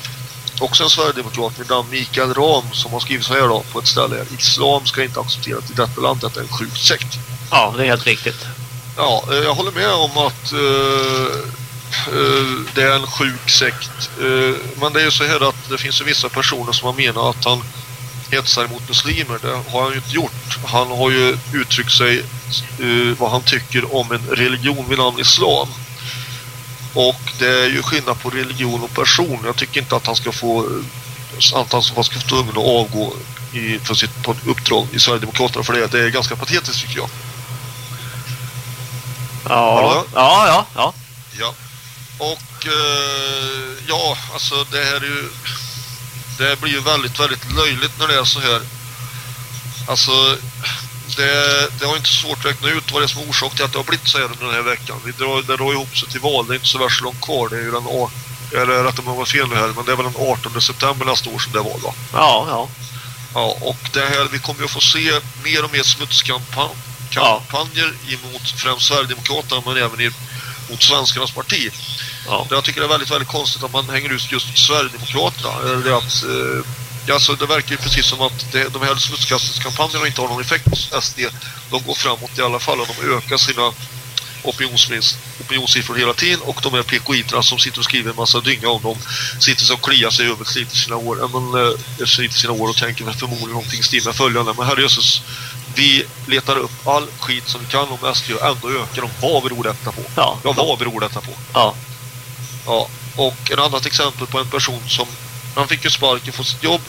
Också en sverigedemokrat vid namn Mikael Ram som har skrivit så här då på ett ställe. här. Islam ska inte accepteras i detta land. Detta är en sjuk sekt. Ja, det är helt riktigt. Ja, eh, jag håller med om att eh, eh, det är en sjuk sekt. Eh, men det är ju så här att det finns ju vissa personer som har menat att han hetsar mot muslimer. Det har han ju inte gjort. Han har ju uttryckt sig eh, vad han tycker om en religion vid namn islam. Och det är ju skillnad på religion och person. Jag tycker inte att han ska få att han ska få tvungen att avgå i, för sitt på uppdrag i Sverigedemokraterna för det. Det är ganska patetiskt tycker jag. Ja, Hallå? ja, ja. ja. Ja. Och eh, ja, alltså det här är ju det blir ju väldigt, väldigt löjligt när det är så här. Alltså det, det har inte svårt att räkna ut vad det är som är orsak till att det har blivit så här under den här veckan. Vi drar, det drar ihop sig till val, det är inte så värst långt kvar. Det är ju den 18, eller rätt om jag var fel nu här, men det är väl den 18 september nästa år som det var va? Ja, ja. Ja, och det här, vi kommer ju att få se mer och mer smutskampanjer Ja. emot främst Sverigedemokraterna men även i- mot Svenskarnas parti. Ja. Jag tycker det är väldigt, väldigt konstigt att man hänger ut just Sverigedemokraterna. Eller det, att, eh, alltså det verkar ju precis som att det, de här smutskastningskampanjerna inte har någon effekt på SD. De går framåt i alla fall och de ökar sina opinionssiffror hela tiden och de här PKI-terna som sitter och skriver en massa dynga om dem sitter och kliar sig över sliter sina år, ja, men, eh, sliter sina år och tänker förmodligen någonting stil med följande. Men herrejösses, vi letar upp all skit som vi kan om SD och ändå ökar de. Vad beror detta på? Ja. Ja, vad beror detta på? Ja. Ja, och en annat exempel på en person som han fick ju sparken från sitt jobb.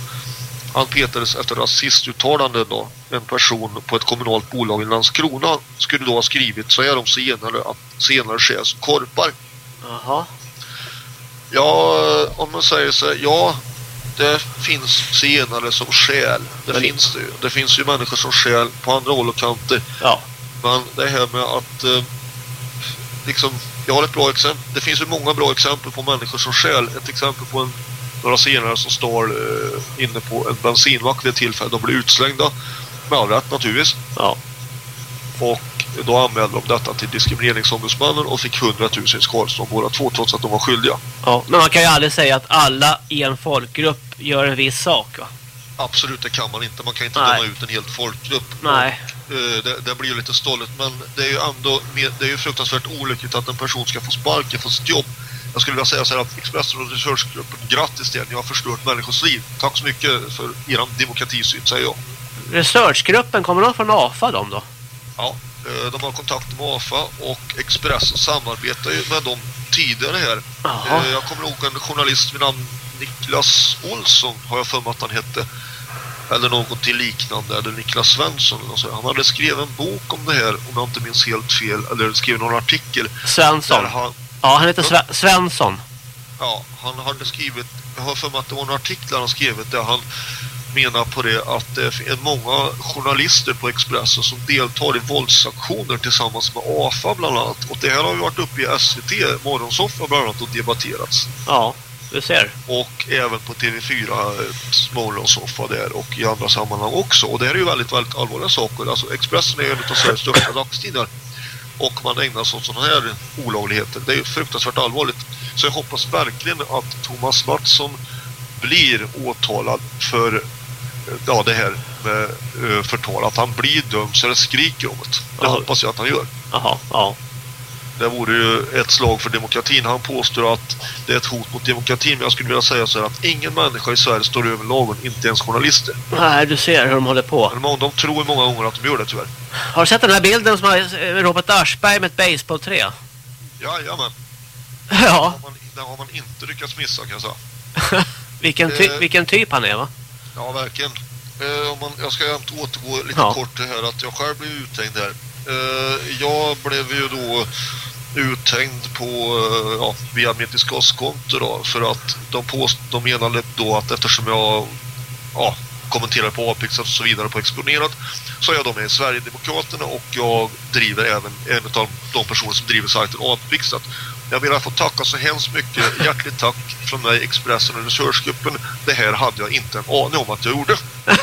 Han petades efter rasistuttalanden då. En person på ett kommunalt bolag i Landskrona skulle då ha skrivit så här om senare att senare skärs korpar. Jaha. Ja, om man säger så här, ja, det finns senare som skäl. Det Men- finns det ju. Det finns ju människor som skäl på andra håll och kanter. Ja. Men det här med att eh, liksom, jag har ett bra exempel. Det finns ju många bra exempel på människor som skäl. Ett exempel på en, några senare som står eh, inne på en bensinmack vid ett tillfälle. De blir utslängda. Med all rätt naturligtvis. Ja. Och då anmälde de detta till diskrimineringsombudsmannen och fick 100 000 i skadestånd båda två trots att de var skyldiga. ja. Men man kan ju aldrig säga att alla i en folkgrupp gör en viss sak va? Absolut, det kan man inte. Man kan inte Nej. döma ut en hel folkgrupp. Nej. Och, eh, det, det blir ju lite stolligt, men det är ju ändå det är ju fruktansvärt olyckligt att en person ska få sparken från sitt jobb. Jag skulle vilja säga så här att Expressen och Researchgruppen, grattis till er, ni har förstört människors liv. Tack så mycket för er demokratisyn, säger jag. Researchgruppen, kommer de från AFA de då? Ja, de har kontakt med AFA och Expressen samarbetar ju med dem tidigare här. Jaha. Eh, Jag kommer ihåg en journalist vid namn Niklas Olsson, har jag för mig att han hette. Eller något till liknande, eller Niklas Svensson. Eller. Han hade skrivit en bok om det här, om jag inte minns helt fel. Eller skrivit någon artikel. Svensson. Han, Ja, han heter Sve Svensson. ja, han hade skrivit, jag har för mig att det var en artikel han skrivit där han menar på det att det är många journalister på Expressen som deltar i våldsaktioner tillsammans med AFA bland annat. Och det här har ju varit uppe i SVT, Morgonsoffa bland annat och debatterats. Ja, du ser. Och även på TV4 eh, Morgonsoffa där och i andra sammanhang också. Och det här är ju väldigt, väldigt allvarliga saker. Alltså Expressen är ju en av Sveriges största dagstidningar. Och man ägnar sig åt sådana här olagligheter. Det är ju fruktansvärt allvarligt. Så jag hoppas verkligen att Thomas Mattsson blir åtalad för ja, det här med eh, förtal. Att han blir dömd så det skriker om det. Det Ja. hoppas jag att han gör. Jaha, ja. Det vore ju ett slag för demokratin. Han påstår att det är ett hot mot demokratin. Men jag skulle vilja säga så här att ingen människa i Sverige står över lagen, inte ens journalister. Nej, du ser hur de håller på. Men de tror många gånger att de gör det tyvärr. Har du sett den här bilden som har eh, Robert Aschberg med ett baseballträ? Jajamän, Ja, har man, det har man inte lyckats missa kan jag säga. vilken, ty Eh. vilken typ han är va? Ja, verkligen. Eh, om man, jag ska återgå lite Ja. kort till här att jag själv blev uthängd här. Eh, jag blev ju då uthängd på, eh, ja, via mitt diskuskonto då för att de, påst, de menade då att eftersom jag ja, kommenterar på Apex och så vidare på Exponerat så är jag då med i Sverigedemokraterna och jag driver även en av de personer som driver sajten Apex. Att Jag vill få tacka så hemskt mycket. Hjärtligt tack från mig, Expressen och Researchgruppen. Det här hade jag inte en aning om att jag gjorde.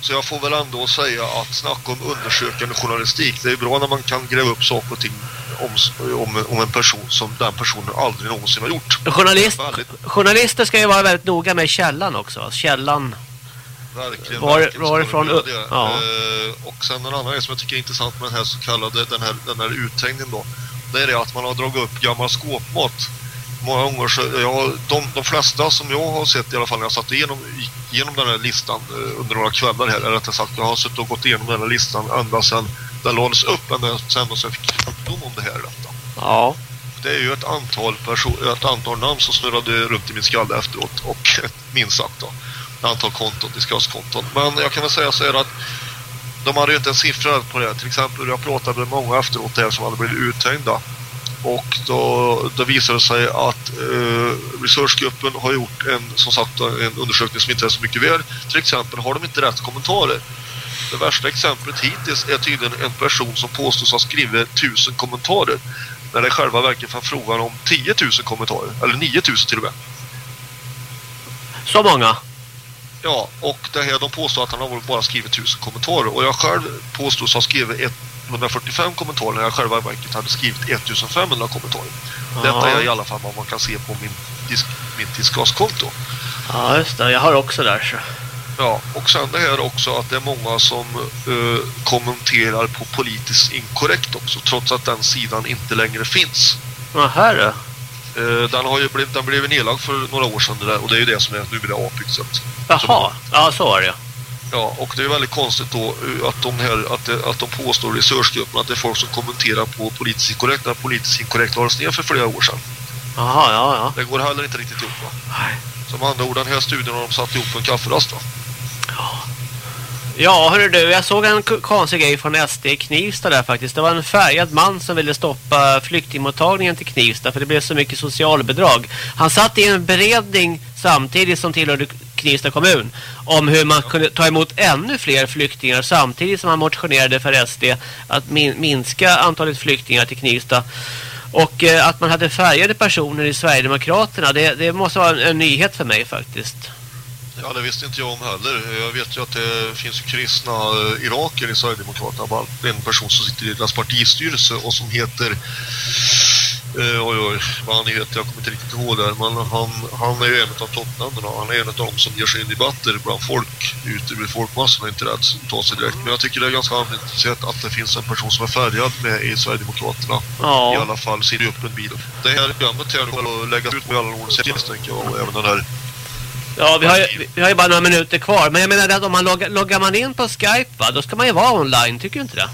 Så jag får väl ändå säga att snacka om undersökande journalistik. Det är bra när man kan gräva upp saker och ting om, om, om en person som den personen aldrig någonsin har gjort. Journalist, Väldigt, journalister ska ju vara väldigt noga med källan också. Källan. verkligen, Var- verkligen varifrån det. ja. Eh, och sen en annan grej som jag tycker är intressant med den här så kallade den här, den här uthängningen då. Det är det att man har dragit upp gammal skåpmat. Många gånger så, ja, de, de flesta som jag har sett i alla fall när jag satt igenom, igenom den här listan eh, under några kvällar här, eller rättare sagt jag har suttit och gått igenom den här listan ända sedan den lades upp, ända sedan så jag fick kännedom om det här. Detta. Ja. Det är ju ett antal, ett antal namn som snurrade runt i min skalle efteråt och minst sagt då, ett antal konton, diskuskonton. Men jag kan väl säga så här att de hade ju inte en siffra på det. Till exempel, jag pratade med många efteråt där som hade blivit uthängda. Och då, då visade det sig att eh, researchgruppen har gjort en, som sagt, en undersökning som inte är så mycket väl. Till exempel har de inte rätt kommentarer. Det värsta exemplet hittills är tydligen en person som påstås ha skrivit tusen kommentarer. När det i själva verket var frågan om 10 000 kommentarer. Eller 9 000 till och med. Så många. Ja, och det här, de påstår att han har bara skrivit 1000 kommentarer. Och jag själv påstås ha skrivit 145 kommentarer när jag själva verket hade skrivit 1500 kommentarer. Detta är i alla fall vad man kan se på min disk, mitt diskuskonto. Ja, just det. Jag har också där. Så. Ja, och sen det här också att det är många som eh, kommenterar på politiskt inkorrekt också, trots att den sidan inte längre finns. Ja, här då. Eh, den har ju blivit, den blev nedlagd för några år sedan där, och det är ju det som är nu det Apexet. Jaha. Ja, så var det. Ja, och det är väldigt konstigt då eh, att de här, att, det, att de påstår i researchgruppen att det är folk som kommenterar på politiskt inkorrekt när politiskt inkorrekt lades ner för flera år sedan. Jaha, ja, ja. Det går heller inte riktigt ihop va? Nej. Som andra ord, den här studien har de satt ihop på en kafferast va? Ja, Ja, hörru du, jag såg en konstig grej från SD i Knivsta där faktiskt. Det var en färgad man som ville stoppa flyktingmottagningen till Knivsta för det blev så mycket socialbidrag. Han satt i en beredning samtidigt som tillhörde Knivsta kommun om hur man kunde ta emot ännu fler flyktingar samtidigt som han motionerade för SD att min minska antalet flyktingar till Knivsta. Och eh, att man hade färgade personer i Sverigedemokraterna, det, det måste vara en, en nyhet för mig faktiskt. Ja, det visste inte jag om heller. Jag vet ju att det finns kristna eh, iraker i Sverigedemokraterna. Bara en person som sitter i deras partistyrelse och som heter... Eh, oj, oj, vad han heter, jag kommer inte riktigt ihåg det. Men han, han är ju en av toppnamnen. Han är en av dem som ger sig in i debatter bland folk ute vid folkmassorna. Inte rädd att ta sig direkt. Men jag tycker det är ganska anmärkningsvärt att det finns en person som är färgad med i Sverigedemokraterna. Ja. I alla fall ser upp en bil. Det här programmet här kommer att läggas ut med alla ord tänker jag. Och även den här Ja, vi har, ju, vi har ju bara några minuter kvar. Men jag menar att om man loggar, loggar man in på Skype va, då ska man ju vara online, tycker du inte det?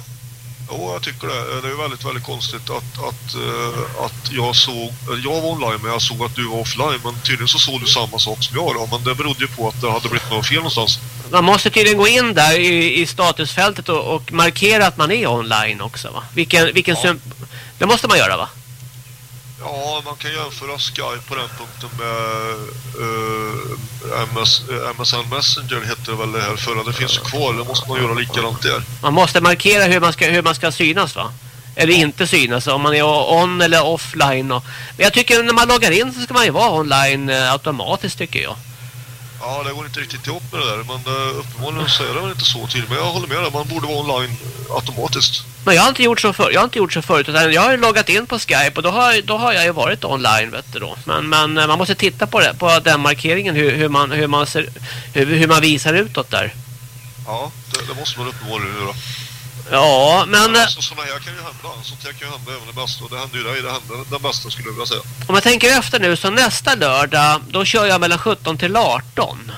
Jo, jag tycker det. Det är väldigt, väldigt konstigt att, att, eh, att jag såg... Jag var online, men jag såg att du var offline. Men tydligen så såg du samma sak som jag då. Men det berodde ju på att det hade blivit något fel någonstans. Man måste tydligen gå in där i, i statusfältet och, och markera att man är online också va? Vilken, vilken Ja. Det måste man göra va? Ja, man kan jämföra Skype på den punkten med eh, MS, eh, MSN Messenger heter det väl det här förra. Det finns ju kvar. Det måste man göra likadant där. Man måste markera hur man ska, hur man ska synas va? Eller inte synas, om man är on eller offline. Och, men jag tycker när man loggar in så ska man ju vara online eh, automatiskt tycker jag. Ja, det går inte riktigt ihop med det där. Men uh, uppenbarligen så är det väl inte så till. Men jag håller med dig. Man borde vara online automatiskt. Men jag har inte gjort så för, jag har inte gjort så förut utan jag har ju loggat in på Skype och då har, då har jag ju varit online vet du då. Men, men eh, man måste titta på det på den markeringen hur, hur man hur man ser hur, hur man visar utåt där. Ja, det, det måste man uppenbarligen göra. Ja, men eh, sådana här kan ju hända. Sånt här kan ju hända även det bästa. Och det hände ju dig. Det hände den bästa skulle jag vilja säga. om jag tänker efter nu så nästa lördag då kör jag mellan 17 till 18.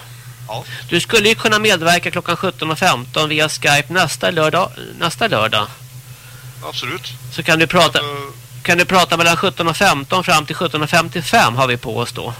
Ja. Du skulle ju kunna medverka klockan 17 och 15 via Skype nästa lördag nästa lördag. Absolut. Så kan du prata Eh, kan du prata mellan 17 och 15 fram till 17 och 55 har vi på oss då.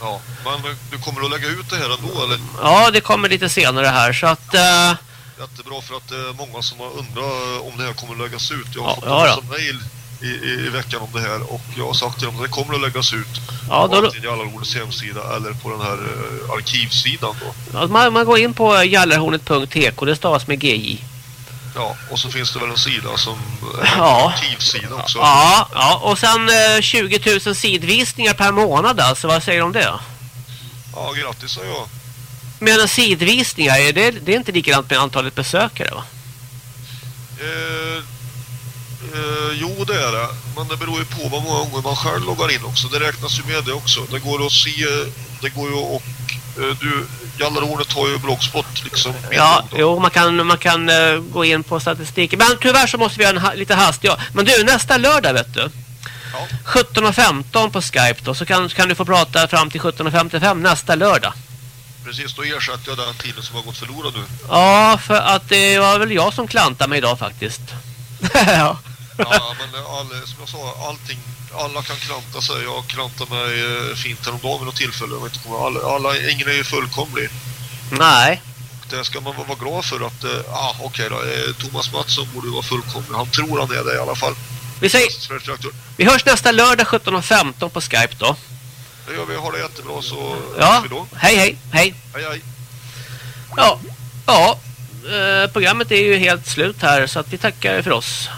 Ja, men du kommer att lägga ut det här ändå eller? Ja, det kommer lite senare här så att... eh, Jättebra för att det är många som har undrat om det här kommer att läggas ut. Jag har Ja, fått ja en mejl i, i, i veckan om det här och jag har sagt till dem att det kommer att läggas ut Ja, då- antingen Jallarhornets hemsida eller på den här eh, arkivsidan då. man, man går in på jallarhornet.tk, det stavas med GJ. Ja, och så finns det väl en sida som är Ja. arkivsida också. Ja, ja, och sen eh, 20 000 sidvisningar per månad alltså, vad säger du om det? Ja, grattis säger jag. Men sidvisningar, är det, det är inte likadant med antalet besökare va? Eh, eh, jo, det är det. Men det beror ju på vad många gånger man själv loggar in också. Det räknas ju med det också. Det går att se... Det går ju och... Eh, du, Jallarhornet har ju bloggspot liksom. Ja, jo, man kan, man kan eh, gå in på statistiken. Men tyvärr så måste vi göra en ha lite hastig. Ja. Men du, nästa lördag vet du. 17.15 på Skype då, så kan, kan du få prata fram till 17.55 nästa lördag. Precis, då ersätter jag den tiden som har gått förlorad nu. Ja, för att det var väl jag som klantade mig idag faktiskt. ja. Ja, men all, som jag sa, allting, alla kan kranta sig. Jag krantade mig eh, fint häromdagen vid något tillfälle. Jag inte, kommer- alla, alla, ingen är ju fullkomlig. Nej. Det ska man vara glad för att, eh, ah, okej då, eh, Thomas Mattsson borde vara fullkomlig. Han tror han är det i alla fall. Vi säger, vi hörs nästa lördag 17.15 på Skype då. Det gör vi, har det jättebra så Ja, vi då. hej hej, hej. Hej hej. Ja, ja. Eh, programmet är ju helt slut här så att vi tackar för oss.